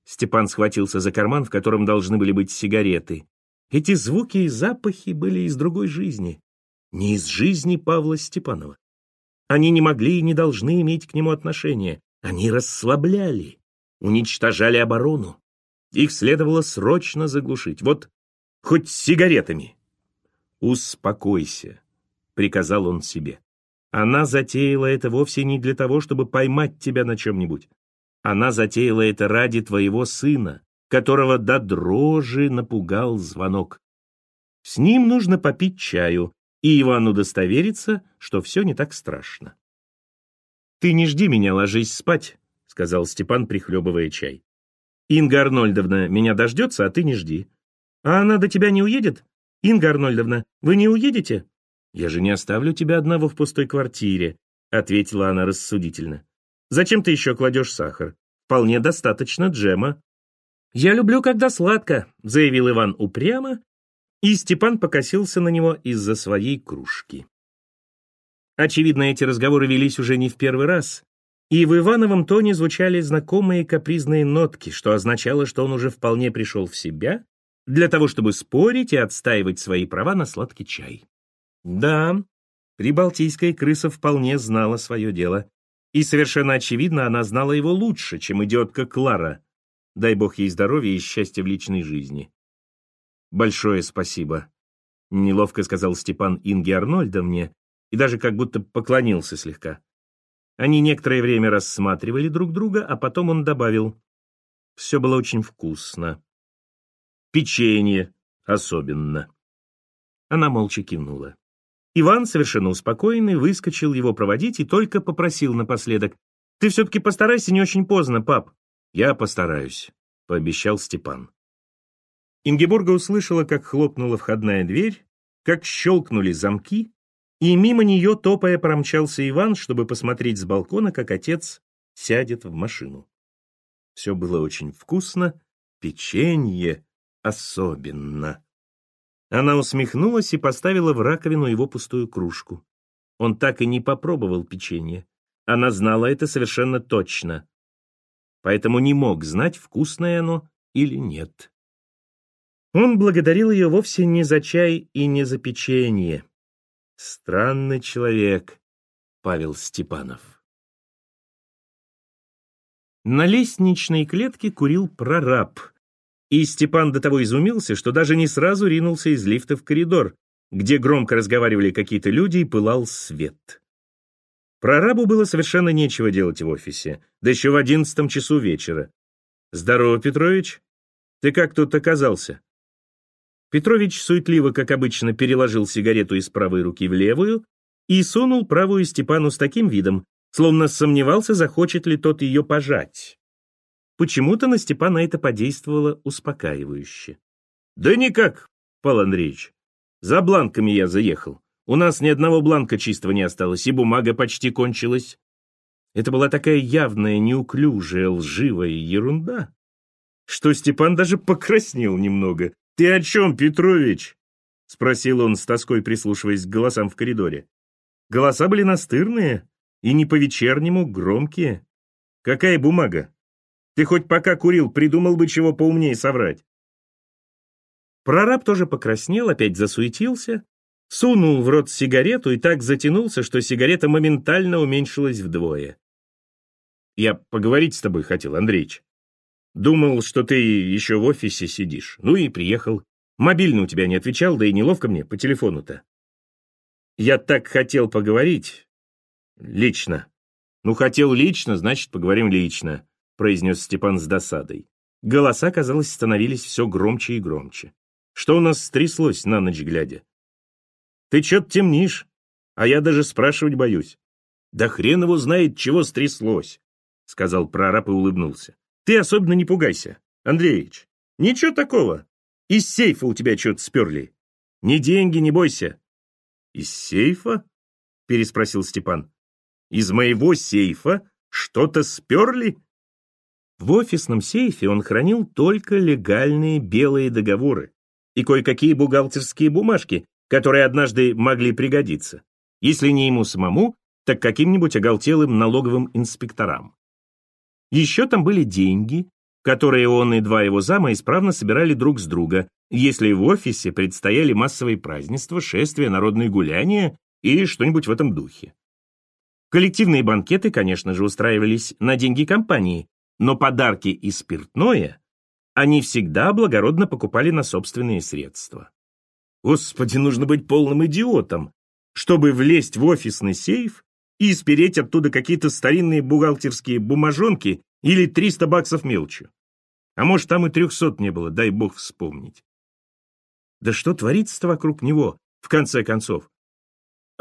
Степан схватился за карман, в котором должны были быть сигареты. Эти звуки и запахи были из другой жизни, не из жизни Павла Степанова. Они не могли и не должны иметь к нему отношения. Они расслабляли, уничтожали оборону. Их следовало срочно заглушить. Вот хоть сигаретами. «Успокойся», — приказал он себе. Она затеяла это вовсе не для того, чтобы поймать тебя на чем-нибудь. Она затеяла это ради твоего сына, которого до дрожи напугал звонок. С ним нужно попить чаю, и Ивану удостовериться, что все не так страшно. «Ты не жди меня, ложись спать», — сказал Степан, прихлебывая чай. «Инга Арнольдовна меня дождется, а ты не жди. А она до тебя не уедет? Инга Арнольдовна, вы не уедете?» «Я же не оставлю тебя одного в пустой квартире», — ответила она рассудительно. «Зачем ты еще кладешь сахар? Вполне достаточно джема». «Я люблю, когда сладко», — заявил Иван упрямо, и Степан покосился на него из-за своей кружки. Очевидно, эти разговоры велись уже не в первый раз, и в Ивановом тоне звучали знакомые капризные нотки, что означало, что он уже вполне пришел в себя для того, чтобы спорить и отстаивать свои права на сладкий чай. Да, прибалтийская крыса вполне знала свое дело, и совершенно очевидно, она знала его лучше, чем идиотка Клара. Дай бог ей здоровья и счастья в личной жизни. «Большое спасибо», — неловко сказал Степан Инге Арнольдовне, и даже как будто поклонился слегка. Они некоторое время рассматривали друг друга, а потом он добавил. Все было очень вкусно. Печенье особенно. Она молча кивнула. Иван, совершенно успокоенный, выскочил его проводить и только попросил напоследок. «Ты все-таки постарайся не очень поздно, пап». «Я постараюсь», — пообещал Степан. Ингеборга услышала, как хлопнула входная дверь, как щелкнули замки, и мимо нее, топая, промчался Иван, чтобы посмотреть с балкона, как отец сядет в машину. Все было очень вкусно, печенье особенно. Она усмехнулась и поставила в раковину его пустую кружку. Он так и не попробовал печенье. Она знала это совершенно точно. Поэтому не мог знать, вкусное оно или нет. Он благодарил ее вовсе не за чай и не за печенье. Странный человек, Павел Степанов. На лестничной клетке курил прораб, и Степан до того изумился, что даже не сразу ринулся из лифта в коридор, где громко разговаривали какие-то люди и пылал свет. Прорабу было совершенно нечего делать в офисе, да еще в одиннадцатом часу вечера. «Здорово, Петрович. Ты как тут оказался?» Петрович суетливо, как обычно, переложил сигарету из правой руки в левую и сунул правую Степану с таким видом, словно сомневался, захочет ли тот ее пожать. Почему-то на Степана это подействовало успокаивающе. «Да никак, Павел Андреевич. За бланками я заехал. У нас ни одного бланка чистого не осталось, и бумага почти кончилась». Это была такая явная, неуклюжая, лживая ерунда, что Степан даже покраснел немного. «Ты о чем, Петрович?» — спросил он с тоской, прислушиваясь к голосам в коридоре. Голоса были настырные и не по-вечернему громкие. «Какая бумага? Ты хоть пока курил, придумал бы чего поумнее соврать. Прораб тоже покраснел, опять засуетился, сунул в рот сигарету и так затянулся, что сигарета моментально уменьшилась вдвое. «Я поговорить с тобой хотел, Андреич. Думал, что ты еще в офисе сидишь. Ну и приехал. Мобильный у тебя не отвечал, да и неловко мне по телефону-то. Я так хотел поговорить. Лично. Ну, хотел лично, значит, поговорим лично», — произнес Степан с досадой. Голоса, казалось, становились все громче и громче. Что у нас стряслось на ночь глядя? Ты чё-то темнишь, а я даже спрашивать боюсь. Да хрен его знает, чего стряслось, сказал прораб и улыбнулся. Ты особенно не пугайся, Андреевич. Ничего такого. Из сейфа у тебя что-то сперли. Ни деньги, не бойся. Из сейфа? Переспросил Степан. Из моего сейфа что-то сперли? В офисном сейфе он хранил только легальные белые договоры и кое-какие бухгалтерские бумажки, которые однажды могли пригодиться. Если не ему самому, так каким-нибудь оголтелым налоговым инспекторам. Еще там были деньги, которые он и два его зама исправно собирали друг с друга, если в офисе предстояли массовые празднества, шествия, народные гуляния или что-нибудь в этом духе. Коллективные банкеты, конечно же, устраивались на деньги компании, но подарки и спиртное они всегда благородно покупали на собственные средства. Господи, нужно быть полным идиотом, чтобы влезть в офисный сейф и спереть оттуда какие-то старинные бухгалтерские бумажонки или 300 баксов мелочью. А может, там и 300 не было, дай бог вспомнить. Да что творится-то вокруг него, в конце концов?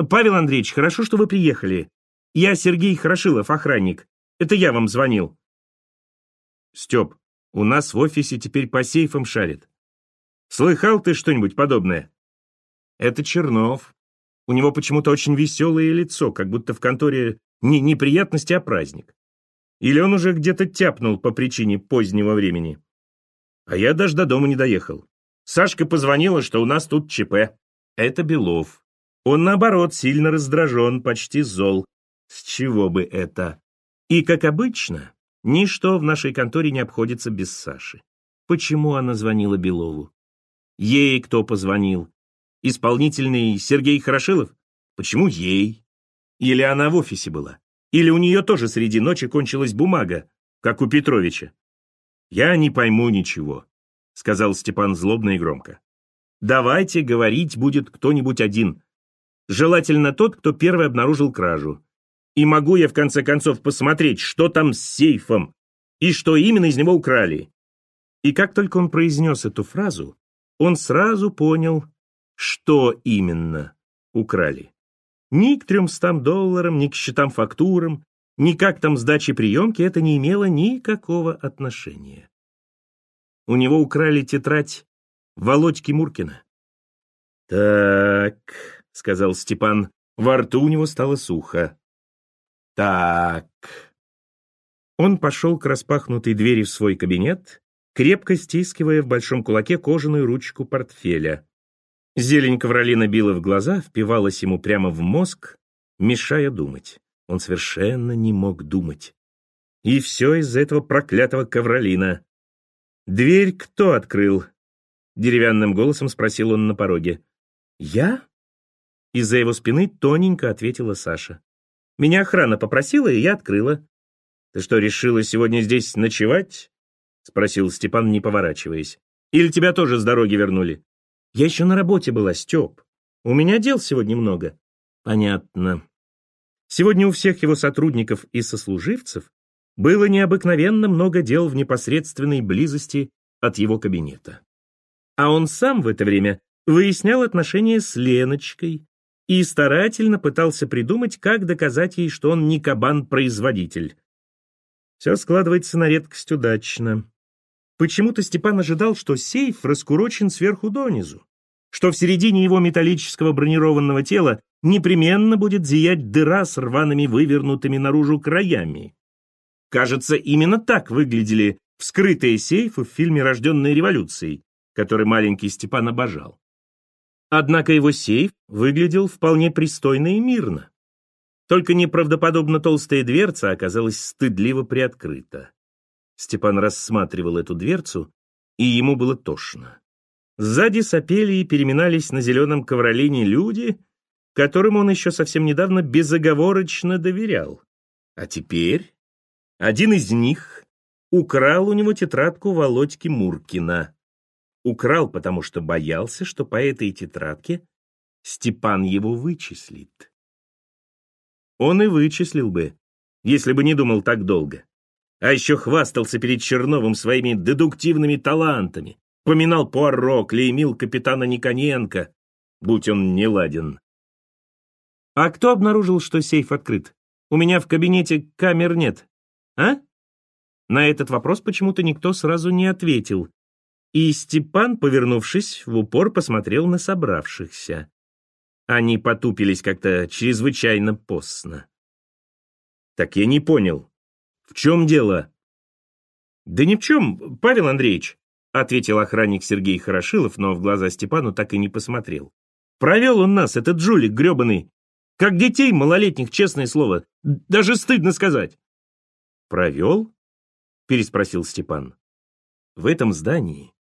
Павел Андреевич, хорошо, что вы приехали. Я Сергей Хорошилов, охранник. Это я вам звонил. Степ, у нас в офисе теперь по сейфам шарит. Слыхал ты что-нибудь подобное? Это Чернов. У него почему-то очень веселое лицо, как будто в конторе не неприятности, а праздник. Или он уже где-то тяпнул по причине позднего времени. А я даже до дома не доехал. Сашка позвонила, что у нас тут ЧП. Это Белов. Он, наоборот, сильно раздражен, почти зол. С чего бы это? И, как обычно, Ничто в нашей конторе не обходится без Саши. Почему она звонила Белову? Ей кто позвонил? Исполнительный Сергей Хорошилов? Почему ей? Или она в офисе была? Или у нее тоже среди ночи кончилась бумага, как у Петровича? Я не пойму ничего, сказал Степан злобно и громко. Давайте говорить будет кто-нибудь один. Желательно тот, кто первый обнаружил кражу. И могу я в конце концов посмотреть, что там с сейфом и что именно из него украли. И как только он произнес эту фразу, он сразу понял, что именно украли. Ни к трёмстам долларам, ни к счетам-фактурам, ни как там сдачи приемки это не имело никакого отношения. У него украли тетрадь Володьки Муркина. «Так», — сказал Степан, во рту у него стало сухо. Так. Он пошел к распахнутой двери в свой кабинет, крепко стискивая в большом кулаке кожаную ручку портфеля. Зелень ковролина била в глаза, впивалась ему прямо в мозг, мешая думать. Он совершенно не мог думать. И все из-за этого проклятого ковролина. «Дверь кто открыл?» Деревянным голосом спросил он на пороге. «Я?» Из-за его спины тоненько ответила Саша. Меня охрана попросила, и я открыла. Ты что, решила сегодня здесь ночевать? Спросил Степан, не поворачиваясь. Или тебя тоже с дороги вернули? Я еще на работе была, Степ. У меня дел сегодня много. Понятно. Сегодня у всех его сотрудников и сослуживцев было необыкновенно много дел в непосредственной близости от его кабинета. А он сам в это время выяснял отношения с Леночкой, и старательно пытался придумать, как доказать ей, что он не кабан-производитель. Все складывается на редкость удачно. Почему-то Степан ожидал, что сейф раскурочен сверху донизу, что в середине его металлического бронированного тела непременно будет зиять дыра с рваными вывернутыми наружу краями. Кажется, именно так выглядели вскрытые сейфы в фильме «Рожденные революцией», который маленький Степан обожал. Однако его сейф выглядел вполне пристойно и мирно. Только неправдоподобно толстая дверца оказалась стыдливо приоткрыта. Степан рассматривал эту дверцу, и ему было тошно. Сзади сопели и переминались на зеленом ковролине люди, которым он еще совсем недавно безоговорочно доверял. А теперь один из них украл у него тетрадку Володьки Муркина. Украл, потому что боялся, что по этой тетрадке Степан его вычислит. Он и вычислил бы, если бы не думал так долго. А еще хвастался перед Черновым своими дедуктивными талантами, поминал Пуарро, клеймил капитана Никоненко, будь он не ладен. «А кто обнаружил, что сейф открыт? У меня в кабинете камер нет. А?» На этот вопрос почему-то никто сразу не ответил. И Степан, повернувшись, в упор посмотрел на собравшихся. Они потупились как-то чрезвычайно постно. «Так я не понял. В чем дело?» «Да ни в чем, Павел Андреевич», — ответил охранник Сергей Хорошилов, но в глаза Степану так и не посмотрел. «Провел он нас, этот жулик гребаный. Как детей малолетних, честное слово. Даже стыдно сказать». «Провел?» — переспросил Степан. В этом здании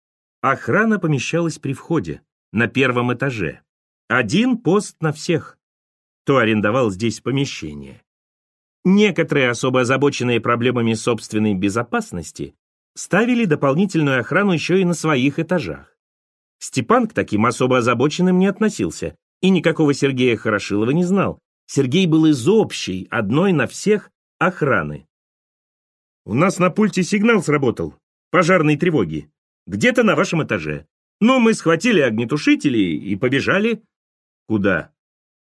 охрана помещалась при входе, на первом этаже. Один пост на всех, кто арендовал здесь помещение. Некоторые, особо озабоченные проблемами собственной безопасности, ставили дополнительную охрану еще и на своих этажах. Степан к таким особо озабоченным не относился и никакого Сергея Хорошилова не знал. Сергей был из общей, одной на всех, охраны. «У нас на пульте сигнал сработал, пожарной тревоги. Где-то на вашем этаже. Но мы схватили огнетушители и побежали. Куда?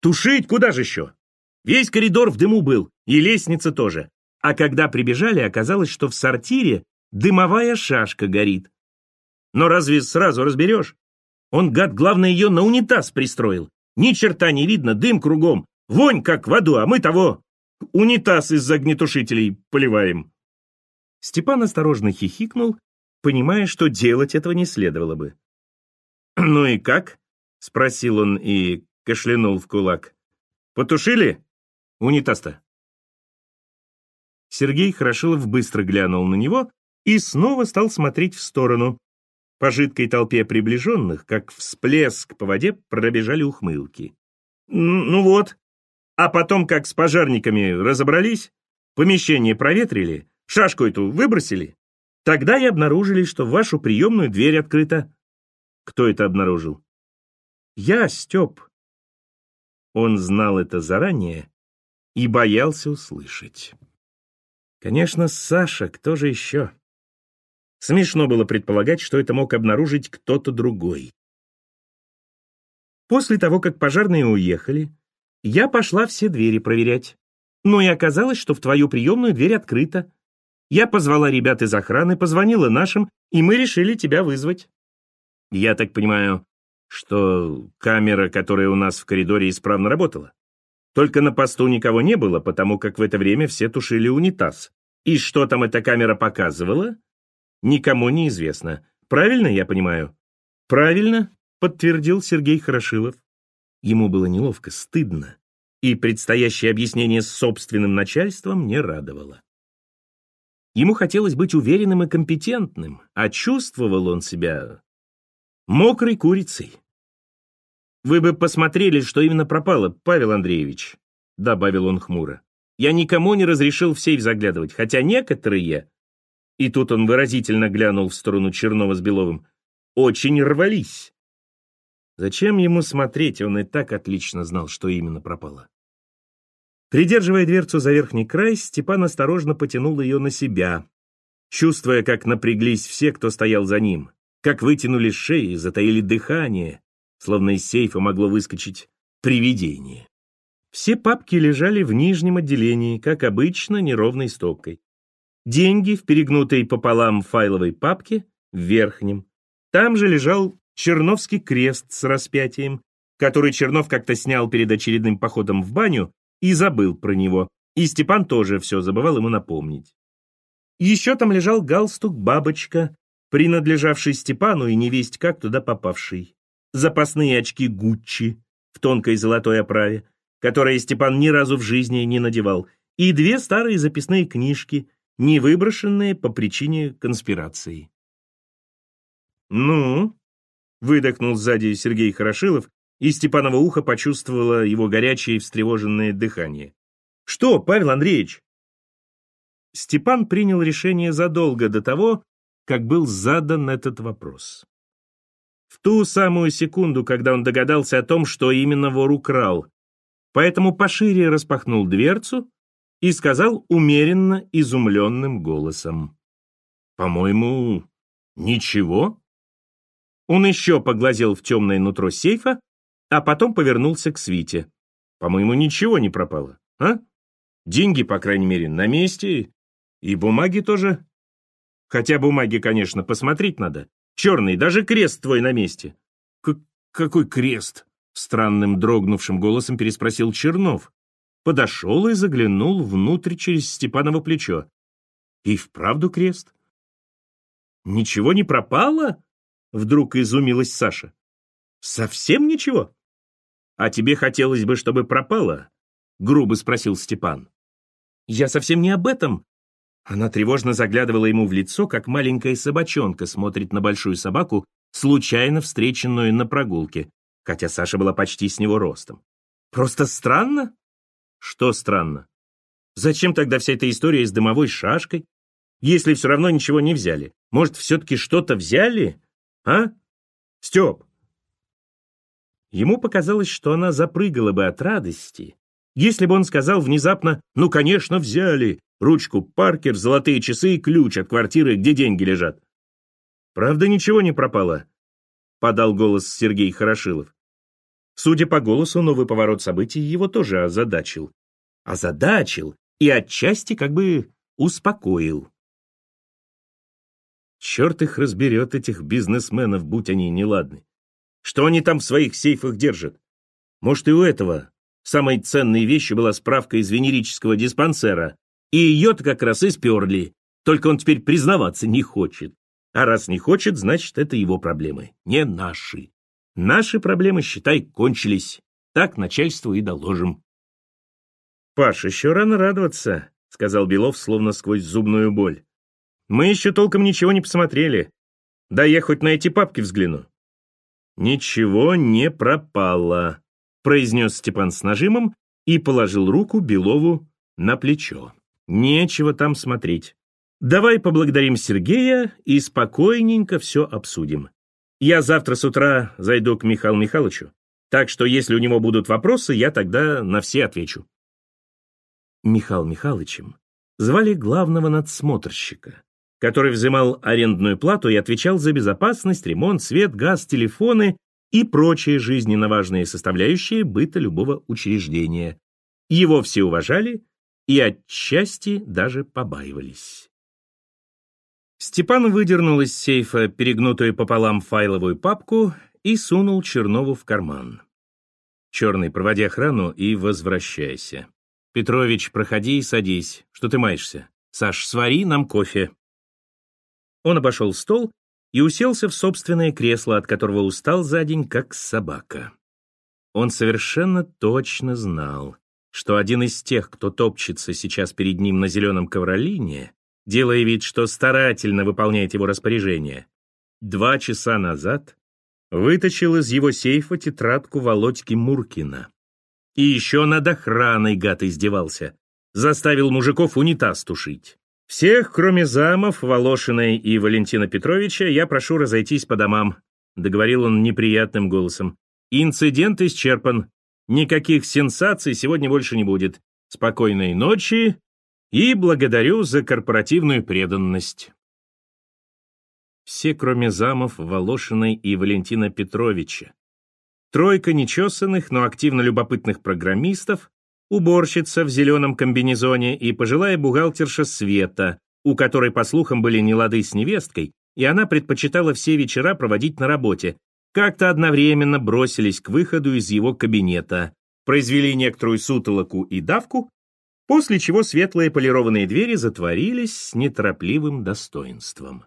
Тушить куда же еще? Весь коридор в дыму был, и лестница тоже. А когда прибежали, оказалось, что в сортире дымовая шашка горит. Но разве сразу разберешь? Он, гад, главное, ее на унитаз пристроил. Ни черта не видно, дым кругом. Вонь, как в аду, а мы того. Унитаз из огнетушителей поливаем. Степан осторожно хихикнул, понимая, что делать этого не следовало бы. «Ну и как?» — спросил он и кашлянул в кулак. «Потушили? Унитаз-то?» Сергей Хорошилов быстро глянул на него и снова стал смотреть в сторону. По жидкой толпе приближенных, как всплеск по воде, пробежали ухмылки. «Ну вот. А потом, как с пожарниками разобрались, помещение проветрили, шашку эту выбросили, тогда и обнаружили, что в вашу приемную дверь открыта. Кто это обнаружил? Я, Степ. Он знал это заранее и боялся услышать. Конечно, Саша, кто же еще? Смешно было предполагать, что это мог обнаружить кто-то другой. После того, как пожарные уехали, я пошла все двери проверять. Но и оказалось, что в твою приемную дверь открыта. Я позвала ребят из охраны, позвонила нашим, и мы решили тебя вызвать. Я так понимаю, что камера, которая у нас в коридоре, исправно работала. Только на посту никого не было, потому как в это время все тушили унитаз. И что там эта камера показывала, никому не известно. Правильно я понимаю? Правильно, подтвердил Сергей Хорошилов. Ему было неловко, стыдно, и предстоящее объяснение с собственным начальством не радовало. Ему хотелось быть уверенным и компетентным, а чувствовал он себя мокрой курицей. «Вы бы посмотрели, что именно пропало, Павел Андреевич», — добавил он хмуро. «Я никому не разрешил в сейф заглядывать, хотя некоторые...» И тут он выразительно глянул в сторону Чернова с Беловым. «Очень рвались». Зачем ему смотреть, он и так отлично знал, что именно пропало. Придерживая дверцу за верхний край, Степан осторожно потянул ее на себя, чувствуя, как напряглись все, кто стоял за ним как вытянули шеи, затаили дыхание, словно из сейфа могло выскочить привидение. Все папки лежали в нижнем отделении, как обычно, неровной стопкой. Деньги в перегнутой пополам файловой папке в верхнем. Там же лежал Черновский крест с распятием, который Чернов как-то снял перед очередным походом в баню и забыл про него, и Степан тоже все забывал ему напомнить. Еще там лежал галстук-бабочка принадлежавший Степану и невесть как туда попавший. Запасные очки Гуччи в тонкой золотой оправе, которые Степан ни разу в жизни не надевал, и две старые записные книжки, не выброшенные по причине конспирации. «Ну?» выдохнул сзади Сергей Хорошилов, и Степанова ухо почувствовало его горячее и встревоженное дыхание. «Что, Павел Андреевич?» Степан принял решение задолго до того, как был задан этот вопрос. В ту самую секунду, когда он догадался о том, что именно вор украл, поэтому пошире распахнул дверцу и сказал умеренно изумленным голосом. «По-моему, ничего?» Он еще поглазел в темное нутро сейфа, а потом повернулся к свите. «По-моему, ничего не пропало, а? Деньги, по крайней мере, на месте, и бумаги тоже. Хотя бумаги, конечно, посмотреть надо. Черный, даже крест твой на месте». К «Какой крест?» — странным дрогнувшим голосом переспросил Чернов. Подошел и заглянул внутрь через Степаново плечо. «И вправду крест?» «Ничего не пропало?» — вдруг изумилась Саша. «Совсем ничего?» «А тебе хотелось бы, чтобы пропало?» — грубо спросил Степан. «Я совсем не об этом». Она тревожно заглядывала ему в лицо, как маленькая собачонка смотрит на большую собаку, случайно встреченную на прогулке, хотя Саша была почти с него ростом. «Просто странно?» «Что странно? Зачем тогда вся эта история с дымовой шашкой? Если все равно ничего не взяли, может, все-таки что-то взяли?» А? Степ!» Ему показалось, что она запрыгала бы от радости, если бы он сказал внезапно «Ну, конечно, взяли! Ручку Паркер, золотые часы и ключ от квартиры, где деньги лежат». «Правда, ничего не пропало?» — подал голос Сергей Хорошилов. Судя по голосу, новый поворот событий его тоже озадачил. Озадачил и отчасти как бы успокоил. Черт их разберет, этих бизнесменов, будь они неладны. Что они там в своих сейфах держат? Может, и у этого самой ценной вещью была справка из венерического диспансера, и ее-то как раз и сперли, только он теперь признаваться не хочет. А раз не хочет, значит, это его проблемы, не наши. Наши проблемы, считай, кончились. Так начальству и доложим. «Паш, еще рано радоваться», — сказал Белов, словно сквозь зубную боль. Мы еще толком ничего не посмотрели. Да я хоть на эти папки взгляну. Ничего не пропало, произнес Степан с нажимом и положил руку Белову на плечо. Нечего там смотреть. Давай поблагодарим Сергея и спокойненько все обсудим. Я завтра с утра зайду к Михаилу Михайловичу, так что если у него будут вопросы, я тогда на все отвечу. Михаил Михайловичем звали главного надсмотрщика который взимал арендную плату и отвечал за безопасность, ремонт, свет, газ, телефоны и прочие жизненно важные составляющие быта любого учреждения. Его все уважали и отчасти даже побаивались. Степан выдернул из сейфа перегнутую пополам файловую папку и сунул Чернову в карман. «Черный, проводи охрану и возвращайся. Петрович, проходи и садись. Что ты маешься? Саш, свари нам кофе». Он обошел стол и уселся в собственное кресло, от которого устал за день, как собака. Он совершенно точно знал, что один из тех, кто топчется сейчас перед ним на зеленом ковролине, делая вид, что старательно выполняет его распоряжение, два часа назад вытащил из его сейфа тетрадку Володьки Муркина. И еще над охраной гад издевался, заставил мужиков унитаз тушить. «Всех, кроме замов, Волошиной и Валентина Петровича, я прошу разойтись по домам», — договорил он неприятным голосом. «Инцидент исчерпан. Никаких сенсаций сегодня больше не будет. Спокойной ночи и благодарю за корпоративную преданность». Все, кроме замов, Волошиной и Валентина Петровича. Тройка нечесанных, но активно любопытных программистов, уборщица в зеленом комбинезоне и пожилая бухгалтерша Света, у которой, по слухам, были нелады с невесткой, и она предпочитала все вечера проводить на работе, как-то одновременно бросились к выходу из его кабинета, произвели некоторую сутолоку и давку, после чего светлые полированные двери затворились с неторопливым достоинством.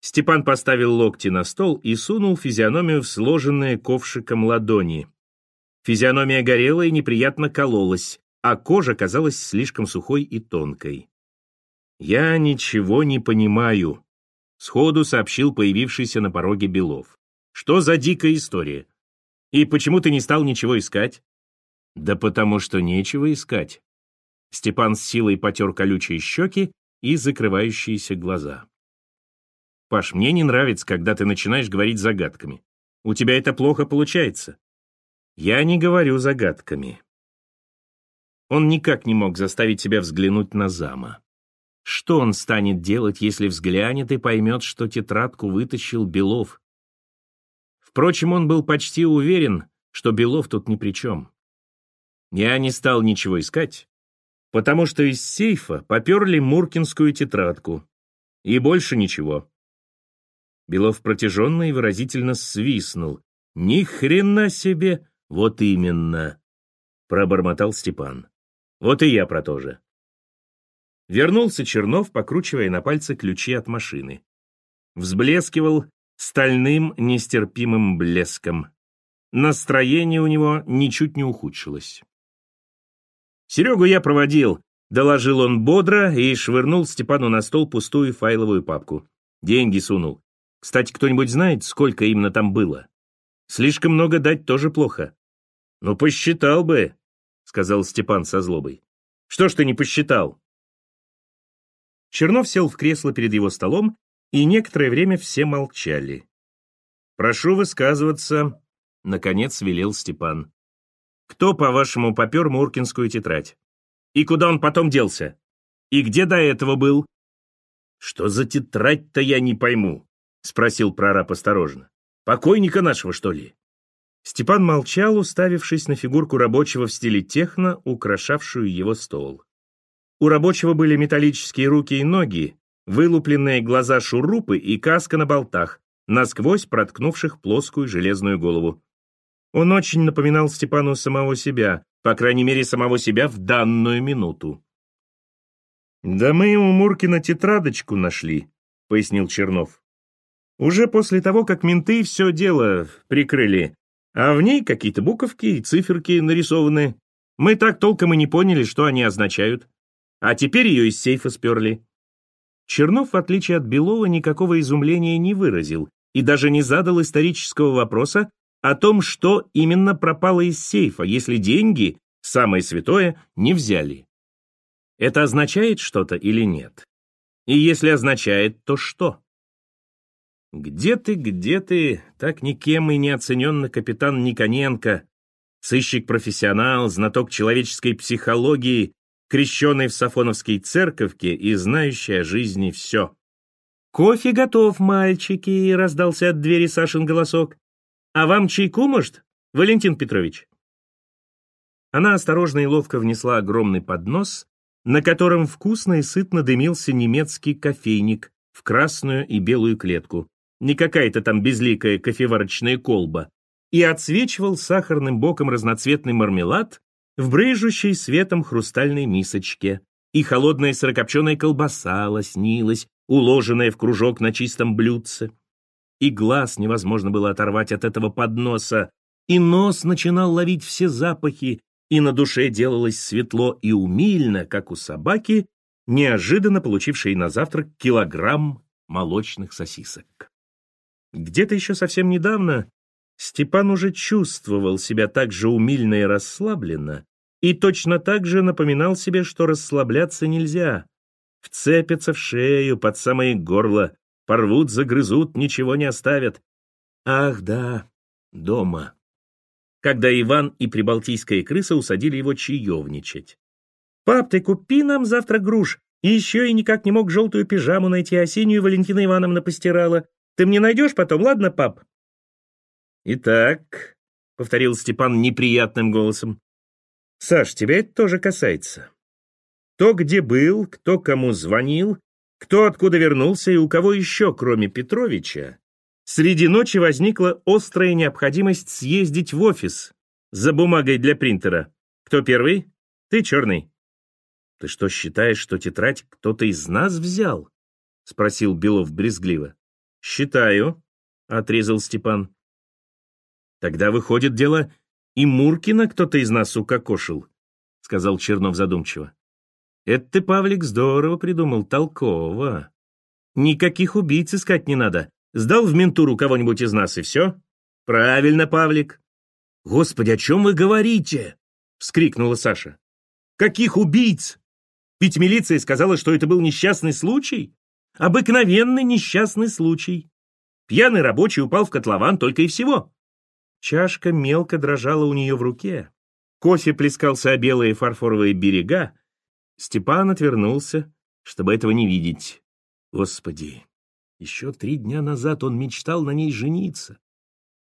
Степан поставил локти на стол и сунул физиономию в сложенные ковшиком ладони. Физиономия горела и неприятно кололась, а кожа казалась слишком сухой и тонкой. «Я ничего не понимаю», — сходу сообщил появившийся на пороге Белов. Что за дикая история? И почему ты не стал ничего искать? Да потому что нечего искать. Степан с силой потер колючие щеки и закрывающиеся глаза. Паш, мне не нравится, когда ты начинаешь говорить загадками. У тебя это плохо получается. Я не говорю загадками. Он никак не мог заставить себя взглянуть на зама. Что он станет делать, если взглянет и поймет, что тетрадку вытащил Белов? Впрочем, он был почти уверен, что Белов тут ни при чем. Я не стал ничего искать, потому что из сейфа поперли муркинскую тетрадку. И больше ничего. Белов протяженно и выразительно свистнул. «Ни хрена себе! Вот именно!» Пробормотал Степан. «Вот и я про то же». Вернулся Чернов, покручивая на пальце ключи от машины. Взблескивал стальным нестерпимым блеском. Настроение у него ничуть не ухудшилось. «Серегу я проводил», — доложил он бодро и швырнул Степану на стол пустую файловую папку. Деньги сунул. Кстати, кто-нибудь знает, сколько именно там было? Слишком много дать тоже плохо. Ну, посчитал бы, сказал Степан со злобой. Что ж ты не посчитал? Чернов сел в кресло перед его столом, и некоторое время все молчали. «Прошу высказываться», — наконец велел Степан. «Кто, по-вашему, попер Муркинскую тетрадь? И куда он потом делся? И где до этого был?» «Что за тетрадь-то я не пойму?» — спросил прораб осторожно. «Покойника нашего, что ли?» Степан молчал, уставившись на фигурку рабочего в стиле техно, украшавшую его стол. У рабочего были металлические руки и ноги, вылупленные глаза шурупы и каска на болтах, насквозь проткнувших плоскую железную голову. Он очень напоминал Степану самого себя, по крайней мере, самого себя в данную минуту. «Да мы у Муркина тетрадочку нашли», — пояснил Чернов. Уже после того, как менты все дело прикрыли, а в ней какие-то буковки и циферки нарисованы. Мы так толком и не поняли, что они означают. А теперь ее из сейфа сперли. Чернов, в отличие от Белова, никакого изумления не выразил и даже не задал исторического вопроса о том, что именно пропало из сейфа, если деньги, самое святое, не взяли. Это означает что-то или нет? И если означает, то что? Где ты, где ты, так никем и не оцененный капитан Никоненко, сыщик-профессионал, знаток человеческой психологии, крещенный в Сафоновской церковке и знающий о жизни все. «Кофе готов, мальчики!» — раздался от двери Сашин голосок. «А вам чайку, может, Валентин Петрович?» Она осторожно и ловко внесла огромный поднос, на котором вкусно и сытно дымился немецкий кофейник в красную и белую клетку не какая-то там безликая кофеварочная колба, и отсвечивал сахарным боком разноцветный мармелад в брыжущей светом хрустальной мисочке, и холодная сырокопченая колбаса лоснилась, уложенная в кружок на чистом блюдце. И глаз невозможно было оторвать от этого подноса, и нос начинал ловить все запахи, и на душе делалось светло и умильно, как у собаки, неожиданно получившей на завтрак килограмм молочных сосисок. Где-то еще совсем недавно Степан уже чувствовал себя так же умильно и расслабленно, и точно так же напоминал себе, что расслабляться нельзя. Вцепятся в шею под самое горло, порвут, загрызут, ничего не оставят. Ах да, дома. Когда Иван и прибалтийская крыса усадили его чаевничать. «Пап, ты купи нам завтра груш, и еще и никак не мог желтую пижаму найти, осеннюю Валентина Ивановна постирала. Ты мне найдешь потом, ладно, пап?» «Итак», — повторил Степан неприятным голосом, «Саш, тебя это тоже касается. Кто где был, кто кому звонил, кто откуда вернулся и у кого еще, кроме Петровича, среди ночи возникла острая необходимость съездить в офис за бумагой для принтера. Кто первый? Ты черный. Ты что, считаешь, что тетрадь кто-то из нас взял? Спросил Белов брезгливо. «Считаю», — отрезал Степан. «Тогда выходит дело, и Муркина кто-то из нас укокошил», — сказал Чернов задумчиво. «Это ты, Павлик, здорово придумал, толково. Никаких убийц искать не надо. Сдал в ментуру кого-нибудь из нас, и все. Правильно, Павлик. Господи, о чем вы говорите? Вскрикнула Саша. Каких убийц? Ведь милиция сказала, что это был несчастный случай. Обыкновенный несчастный случай. Пьяный рабочий упал в котлован только и всего. Чашка мелко дрожала у нее в руке. Кофе плескался о белые фарфоровые берега. Степан отвернулся, чтобы этого не видеть. Господи, еще три дня назад он мечтал на ней жениться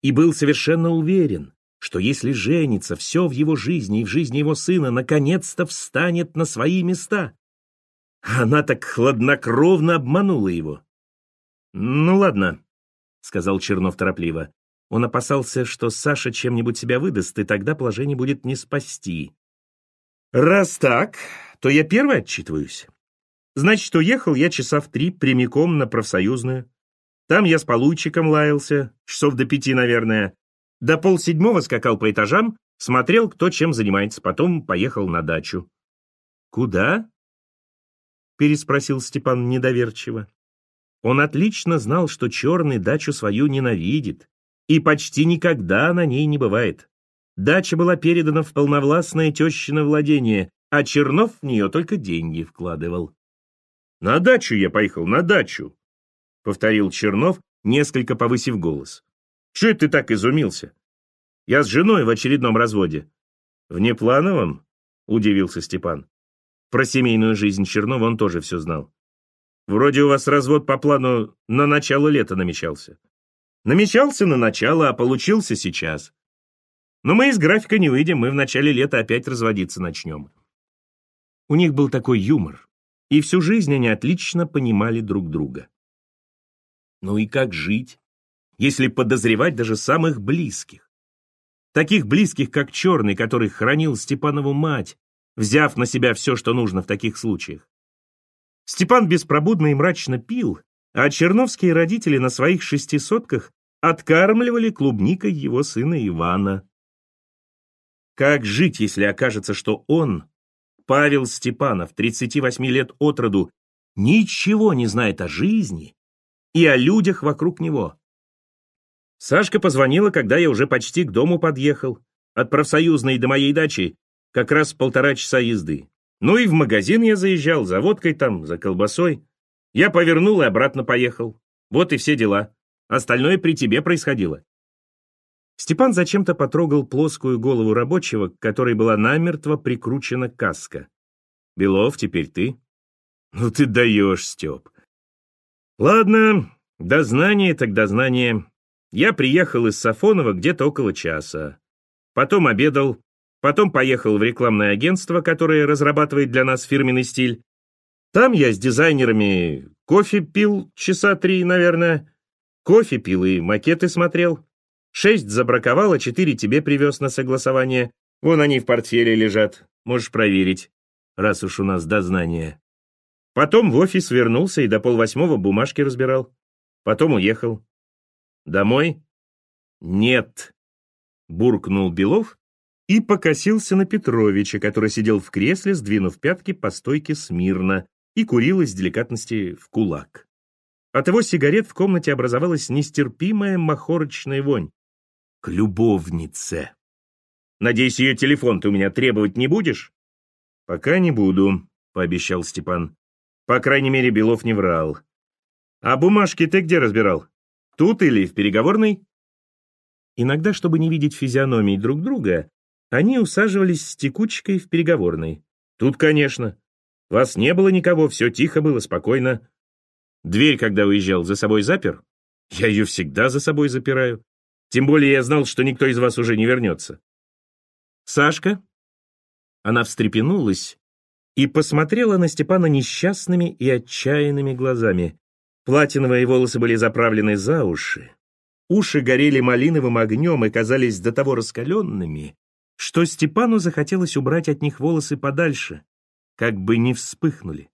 и был совершенно уверен, что если женится, все в его жизни и в жизни его сына наконец-то встанет на свои места. Она так хладнокровно обманула его. «Ну ладно», — сказал Чернов торопливо. Он опасался, что Саша чем-нибудь себя выдаст, и тогда положение будет не спасти. «Раз так, то я первый отчитываюсь. Значит, уехал я часа в три прямиком на профсоюзную. Там я с получиком лаялся, часов до пяти, наверное. До полседьмого скакал по этажам, смотрел, кто чем занимается, потом поехал на дачу. «Куда?» — переспросил Степан недоверчиво. Он отлично знал, что черный дачу свою ненавидит, и почти никогда на ней не бывает. Дача была передана в полновластное тещино владение, а Чернов в нее только деньги вкладывал. «На дачу я поехал, на дачу!» — повторил Чернов, несколько повысив голос. «Чего ты так изумился? Я с женой в очередном разводе». «Внеплановом?» — удивился Степан. Про семейную жизнь Чернова он тоже все знал. «Вроде у вас развод по плану на начало лета намечался». «Намечался на начало, а получился сейчас. Но мы из графика не выйдем, мы в начале лета опять разводиться начнем». У них был такой юмор и всю жизнь они отлично понимали друг друга. Ну и как жить, если подозревать даже самых близких? Таких близких, как Черный, который хранил Степанову мать, взяв на себя все, что нужно в таких случаях. Степан беспробудно и мрачно пил, а черновские родители на своих шести сотках откармливали клубникой его сына Ивана. Как жить, если окажется, что он Павел Степанов, 38 лет от роду, ничего не знает о жизни и о людях вокруг него. Сашка позвонила, когда я уже почти к дому подъехал. От профсоюзной до моей дачи как раз полтора часа езды. Ну и в магазин я заезжал, за водкой там, за колбасой. Я повернул и обратно поехал. Вот и все дела. Остальное при тебе происходило. Степан зачем-то потрогал плоскую голову рабочего, к которой была намертво прикручена каска. «Белов, теперь ты?» «Ну ты даешь, Степ!» «Ладно, дознание так дознание. Я приехал из Сафонова где-то около часа. Потом обедал, потом поехал в рекламное агентство, которое разрабатывает для нас фирменный стиль. Там я с дизайнерами кофе пил часа три, наверное. Кофе пил и макеты смотрел. Шесть забраковал, четыре тебе привез на согласование. Вон они в портфеле лежат. Можешь проверить, раз уж у нас дознание. Потом в офис вернулся и до полвосьмого бумажки разбирал. Потом уехал. Домой? Нет. Буркнул Белов и покосился на Петровича, который сидел в кресле, сдвинув пятки по стойке смирно и курил из деликатности в кулак. От его сигарет в комнате образовалась нестерпимая махорочная вонь к любовнице. Надеюсь, ее телефон ты у меня требовать не будешь? Пока не буду, пообещал Степан. По крайней мере, Белов не врал. А бумажки ты где разбирал? Тут или в переговорной? Иногда, чтобы не видеть физиономий друг друга, они усаживались с текучкой в переговорной. Тут, конечно. Вас не было никого, все тихо было, спокойно. Дверь, когда уезжал, за собой запер? Я ее всегда за собой запираю. Тем более я знал, что никто из вас уже не вернется. Сашка? Она встрепенулась и посмотрела на Степана несчастными и отчаянными глазами. Платиновые волосы были заправлены за уши. Уши горели малиновым огнем и казались до того раскаленными, что Степану захотелось убрать от них волосы подальше, как бы не вспыхнули.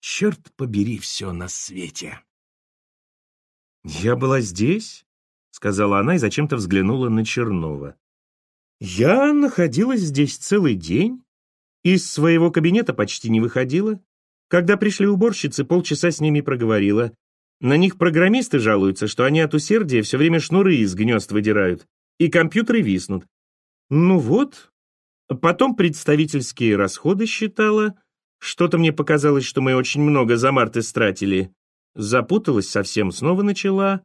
Черт побери все на свете. «Я была здесь?» — сказала она и зачем-то взглянула на Чернова. «Я находилась здесь целый день, из своего кабинета почти не выходила. Когда пришли уборщицы, полчаса с ними проговорила. На них программисты жалуются, что они от усердия все время шнуры из гнезд выдирают, и компьютеры виснут. Ну вот. Потом представительские расходы считала. Что-то мне показалось, что мы очень много за март истратили. Запуталась совсем, снова начала.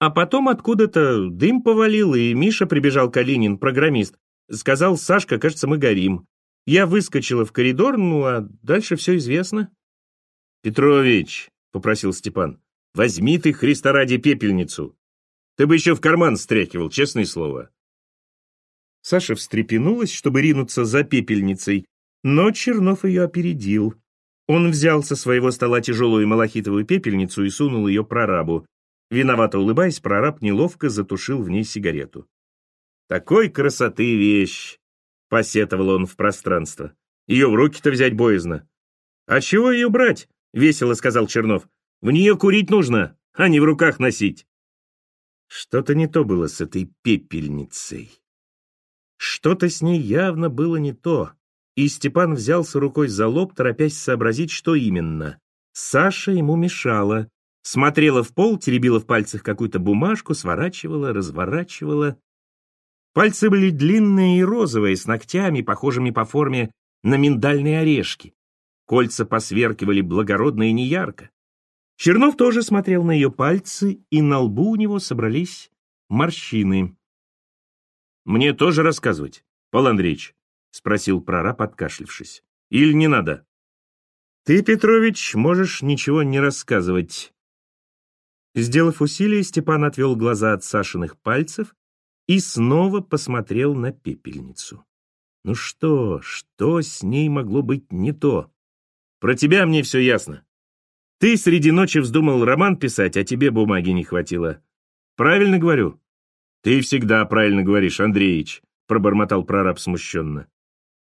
А потом откуда-то дым повалил, и Миша прибежал Калинин, программист. Сказал, Сашка, кажется, мы горим. Я выскочила в коридор, ну а дальше все известно. «Петрович», — попросил Степан, — «возьми ты, Христа ради, пепельницу. Ты бы еще в карман стряхивал, честное слово». Саша встрепенулась, чтобы ринуться за пепельницей, но Чернов ее опередил. Он взял со своего стола тяжелую малахитовую пепельницу и сунул ее прорабу. Виновато улыбаясь, прораб неловко затушил в ней сигарету. «Такой красоты вещь!» — посетовал он в пространство. «Ее в руки-то взять боязно». «А чего ее брать?» — весело сказал Чернов. «В нее курить нужно, а не в руках носить». Что-то не то было с этой пепельницей. Что-то с ней явно было не то, и Степан взялся рукой за лоб, торопясь сообразить, что именно. Саша ему мешала. Смотрела в пол, теребила в пальцах какую-то бумажку, сворачивала, разворачивала. Пальцы были длинные и розовые, с ногтями, похожими по форме на миндальные орешки. Кольца посверкивали благородно и неярко. Чернов тоже смотрел на ее пальцы, и на лбу у него собрались морщины. «Мне тоже рассказывать, Павел Андреевич?» — спросил прораб, откашлившись. «Или не надо?» «Ты, Петрович, можешь ничего не рассказывать». Сделав усилие, Степан отвел глаза от Сашиных пальцев и снова посмотрел на пепельницу. Ну что, что с ней могло быть не то? Про тебя мне все ясно. Ты среди ночи вздумал роман писать, а тебе бумаги не хватило. Правильно говорю? Ты всегда правильно говоришь, Андреич, пробормотал прораб смущенно.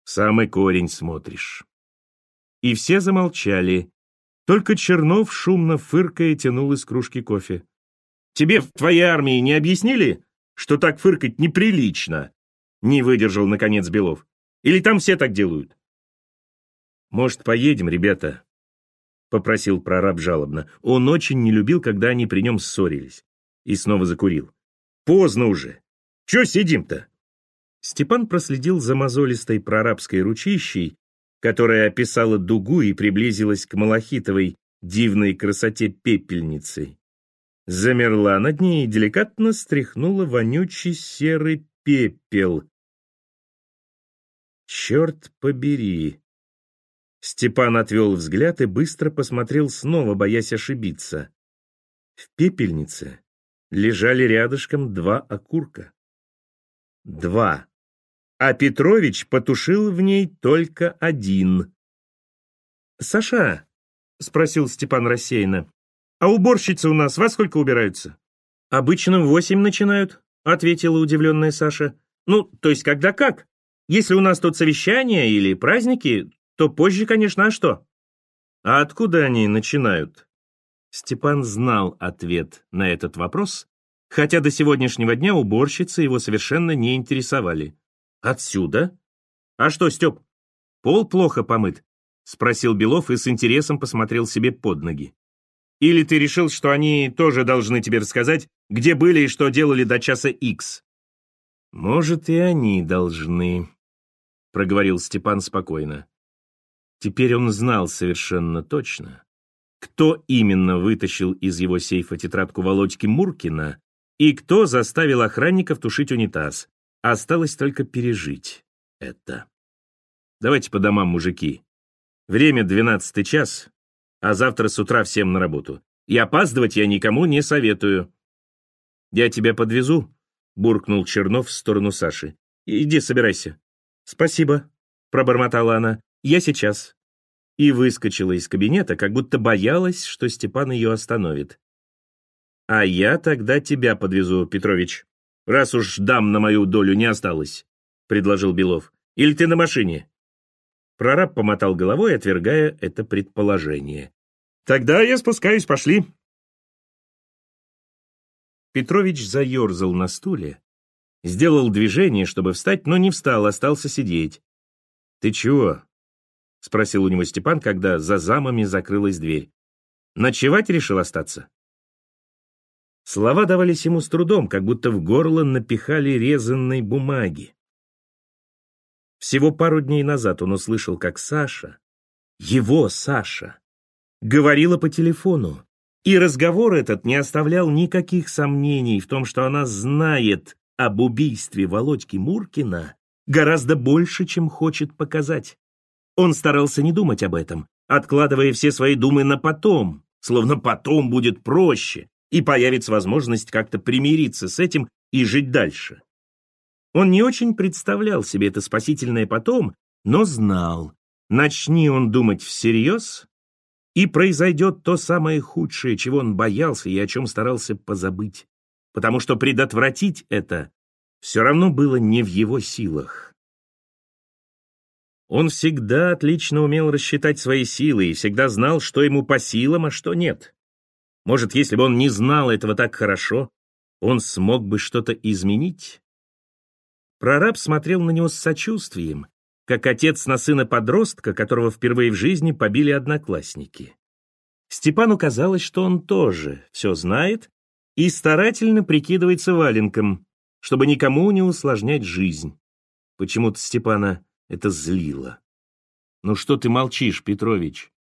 Самый корень смотришь. И все замолчали. Только Чернов, шумно фыркая, тянул из кружки кофе. «Тебе в твоей армии не объяснили, что так фыркать неприлично?» Не выдержал, наконец, Белов. «Или там все так делают?» «Может, поедем, ребята?» — попросил прораб жалобно. Он очень не любил, когда они при нем ссорились. И снова закурил. «Поздно уже. Чё сидим-то?» Степан проследил за мозолистой прорабской ручищей, которая описала дугу и приблизилась к малахитовой дивной красоте пепельницы. Замерла над ней и деликатно стряхнула вонючий серый пепел. «Черт побери!» Степан отвел взгляд и быстро посмотрел снова, боясь ошибиться. В пепельнице лежали рядышком два окурка. Два. А Петрович потушил в ней только один. «Саша», — спросил Степан рассеянно, — «а уборщицы у нас во сколько убираются?» «Обычно в восемь начинают», — ответила удивленная Саша. «Ну, то есть когда как? Если у нас тут совещания или праздники, то позже, конечно, а что? А откуда они начинают? Степан знал ответ на этот вопрос, хотя до сегодняшнего дня уборщицы его совершенно не интересовали. Отсюда? А что, Степ, пол плохо помыт? Спросил Белов и с интересом посмотрел себе под ноги. Или ты решил, что они тоже должны тебе рассказать, где были и что делали до часа Икс? Может, и они должны, проговорил Степан спокойно. Теперь он знал совершенно точно, кто именно вытащил из его сейфа тетрадку Володьки Муркина и кто заставил охранников тушить унитаз. Осталось только пережить это. Давайте по домам, мужики. Время двенадцатый час, а завтра с утра всем на работу. И опаздывать я никому не советую. Я тебя подвезу, буркнул Чернов в сторону Саши. Иди, собирайся. Спасибо, пробормотала она. Я сейчас. И выскочила из кабинета, как будто боялась, что Степан ее остановит. А я тогда тебя подвезу, Петрович, раз уж дам на мою долю не осталось, предложил Белов. Или ты на машине? Прораб помотал головой, отвергая это предположение. Тогда я спускаюсь, пошли. Петрович заерзал на стуле, сделал движение, чтобы встать, но не встал, остался сидеть. «Ты чего?» — спросил у него Степан, когда за замами закрылась дверь. «Ночевать решил остаться?» Слова давались ему с трудом, как будто в горло напихали резанной бумаги. Всего пару дней назад он услышал, как Саша, его Саша, говорила по телефону, и разговор этот не оставлял никаких сомнений в том, что она знает об убийстве Володьки Муркина гораздо больше, чем хочет показать. Он старался не думать об этом, откладывая все свои думы на потом, словно потом будет проще, и появится возможность как-то примириться с этим и жить дальше. Он не очень представлял себе это спасительное потом, но знал, начни он думать всерьез, и произойдет то самое худшее, чего он боялся и о чем старался позабыть, потому что предотвратить это все равно было не в его силах. Он всегда отлично умел рассчитать свои силы и всегда знал, что ему по силам, а что нет. Может, если бы он не знал этого так хорошо, он смог бы что-то изменить? Прораб смотрел на него с сочувствием, как отец на сына подростка, которого впервые в жизни побили одноклассники. Степану казалось, что он тоже все знает и старательно прикидывается валенком, чтобы никому не усложнять жизнь. Почему-то Степана это злило. «Ну что ты молчишь, Петрович?»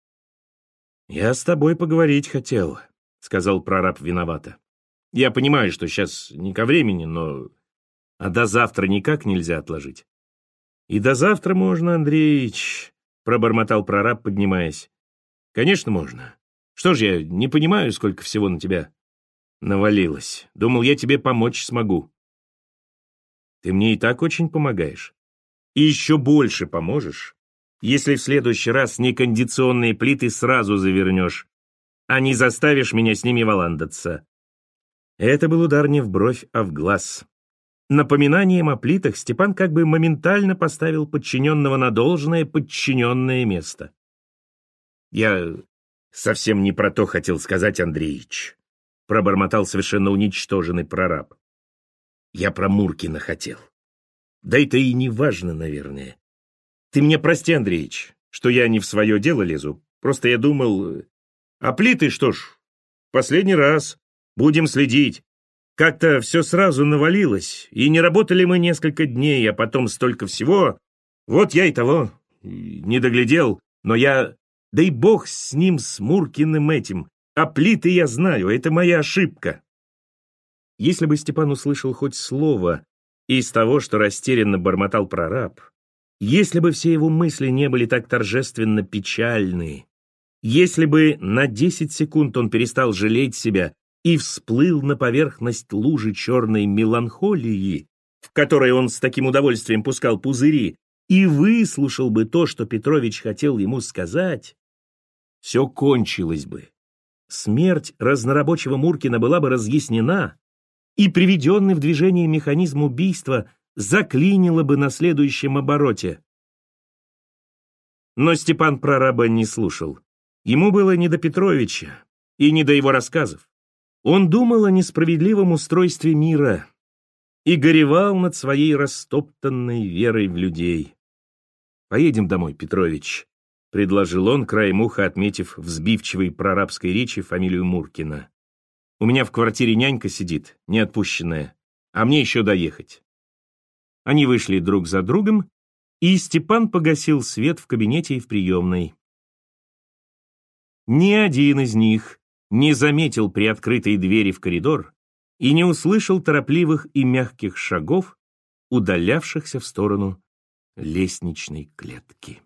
«Я с тобой поговорить хотел», — сказал прораб виновато. «Я понимаю, что сейчас не ко времени, но... А до завтра никак нельзя отложить». «И до завтра можно, Андреич», — пробормотал прораб, поднимаясь. «Конечно, можно. Что ж я не понимаю, сколько всего на тебя навалилось. Думал, я тебе помочь смогу». «Ты мне и так очень помогаешь. И еще больше поможешь, если в следующий раз некондиционные плиты сразу завернешь, а не заставишь меня с ними валандаться». Это был удар не в бровь, а в глаз. Напоминанием о плитах Степан как бы моментально поставил подчиненного на должное подчиненное место. «Я совсем не про то хотел сказать, Андреич», — пробормотал совершенно уничтоженный прораб. «Я про Муркина хотел. Да это и не важно, наверное. Ты мне прости, Андреич, что я не в свое дело лезу. Просто я думал... А плиты, что ж, последний раз. Будем следить. Как-то все сразу навалилось, и не работали мы несколько дней, а потом столько всего. Вот я и того не доглядел, но я... Да и бог с ним, с Муркиным этим. А плиты я знаю, это моя ошибка. Если бы Степан услышал хоть слово из того, что растерянно бормотал прораб, если бы все его мысли не были так торжественно печальны, если бы на десять секунд он перестал жалеть себя и всплыл на поверхность лужи черной меланхолии, в которой он с таким удовольствием пускал пузыри, и выслушал бы то, что Петрович хотел ему сказать, все кончилось бы. Смерть разнорабочего Муркина была бы разъяснена, и приведенный в движение механизм убийства заклинило бы на следующем обороте. Но Степан прораба не слушал. Ему было не до Петровича и не до его рассказов. Он думал о несправедливом устройстве мира и горевал над своей растоптанной верой в людей. «Поедем домой, Петрович», — предложил он, краем уха отметив в прорабской речи фамилию Муркина. «У меня в квартире нянька сидит, неотпущенная, а мне еще доехать». Они вышли друг за другом, и Степан погасил свет в кабинете и в приемной. Ни один из них не заметил приоткрытой двери в коридор и не услышал торопливых и мягких шагов, удалявшихся в сторону лестничной клетки.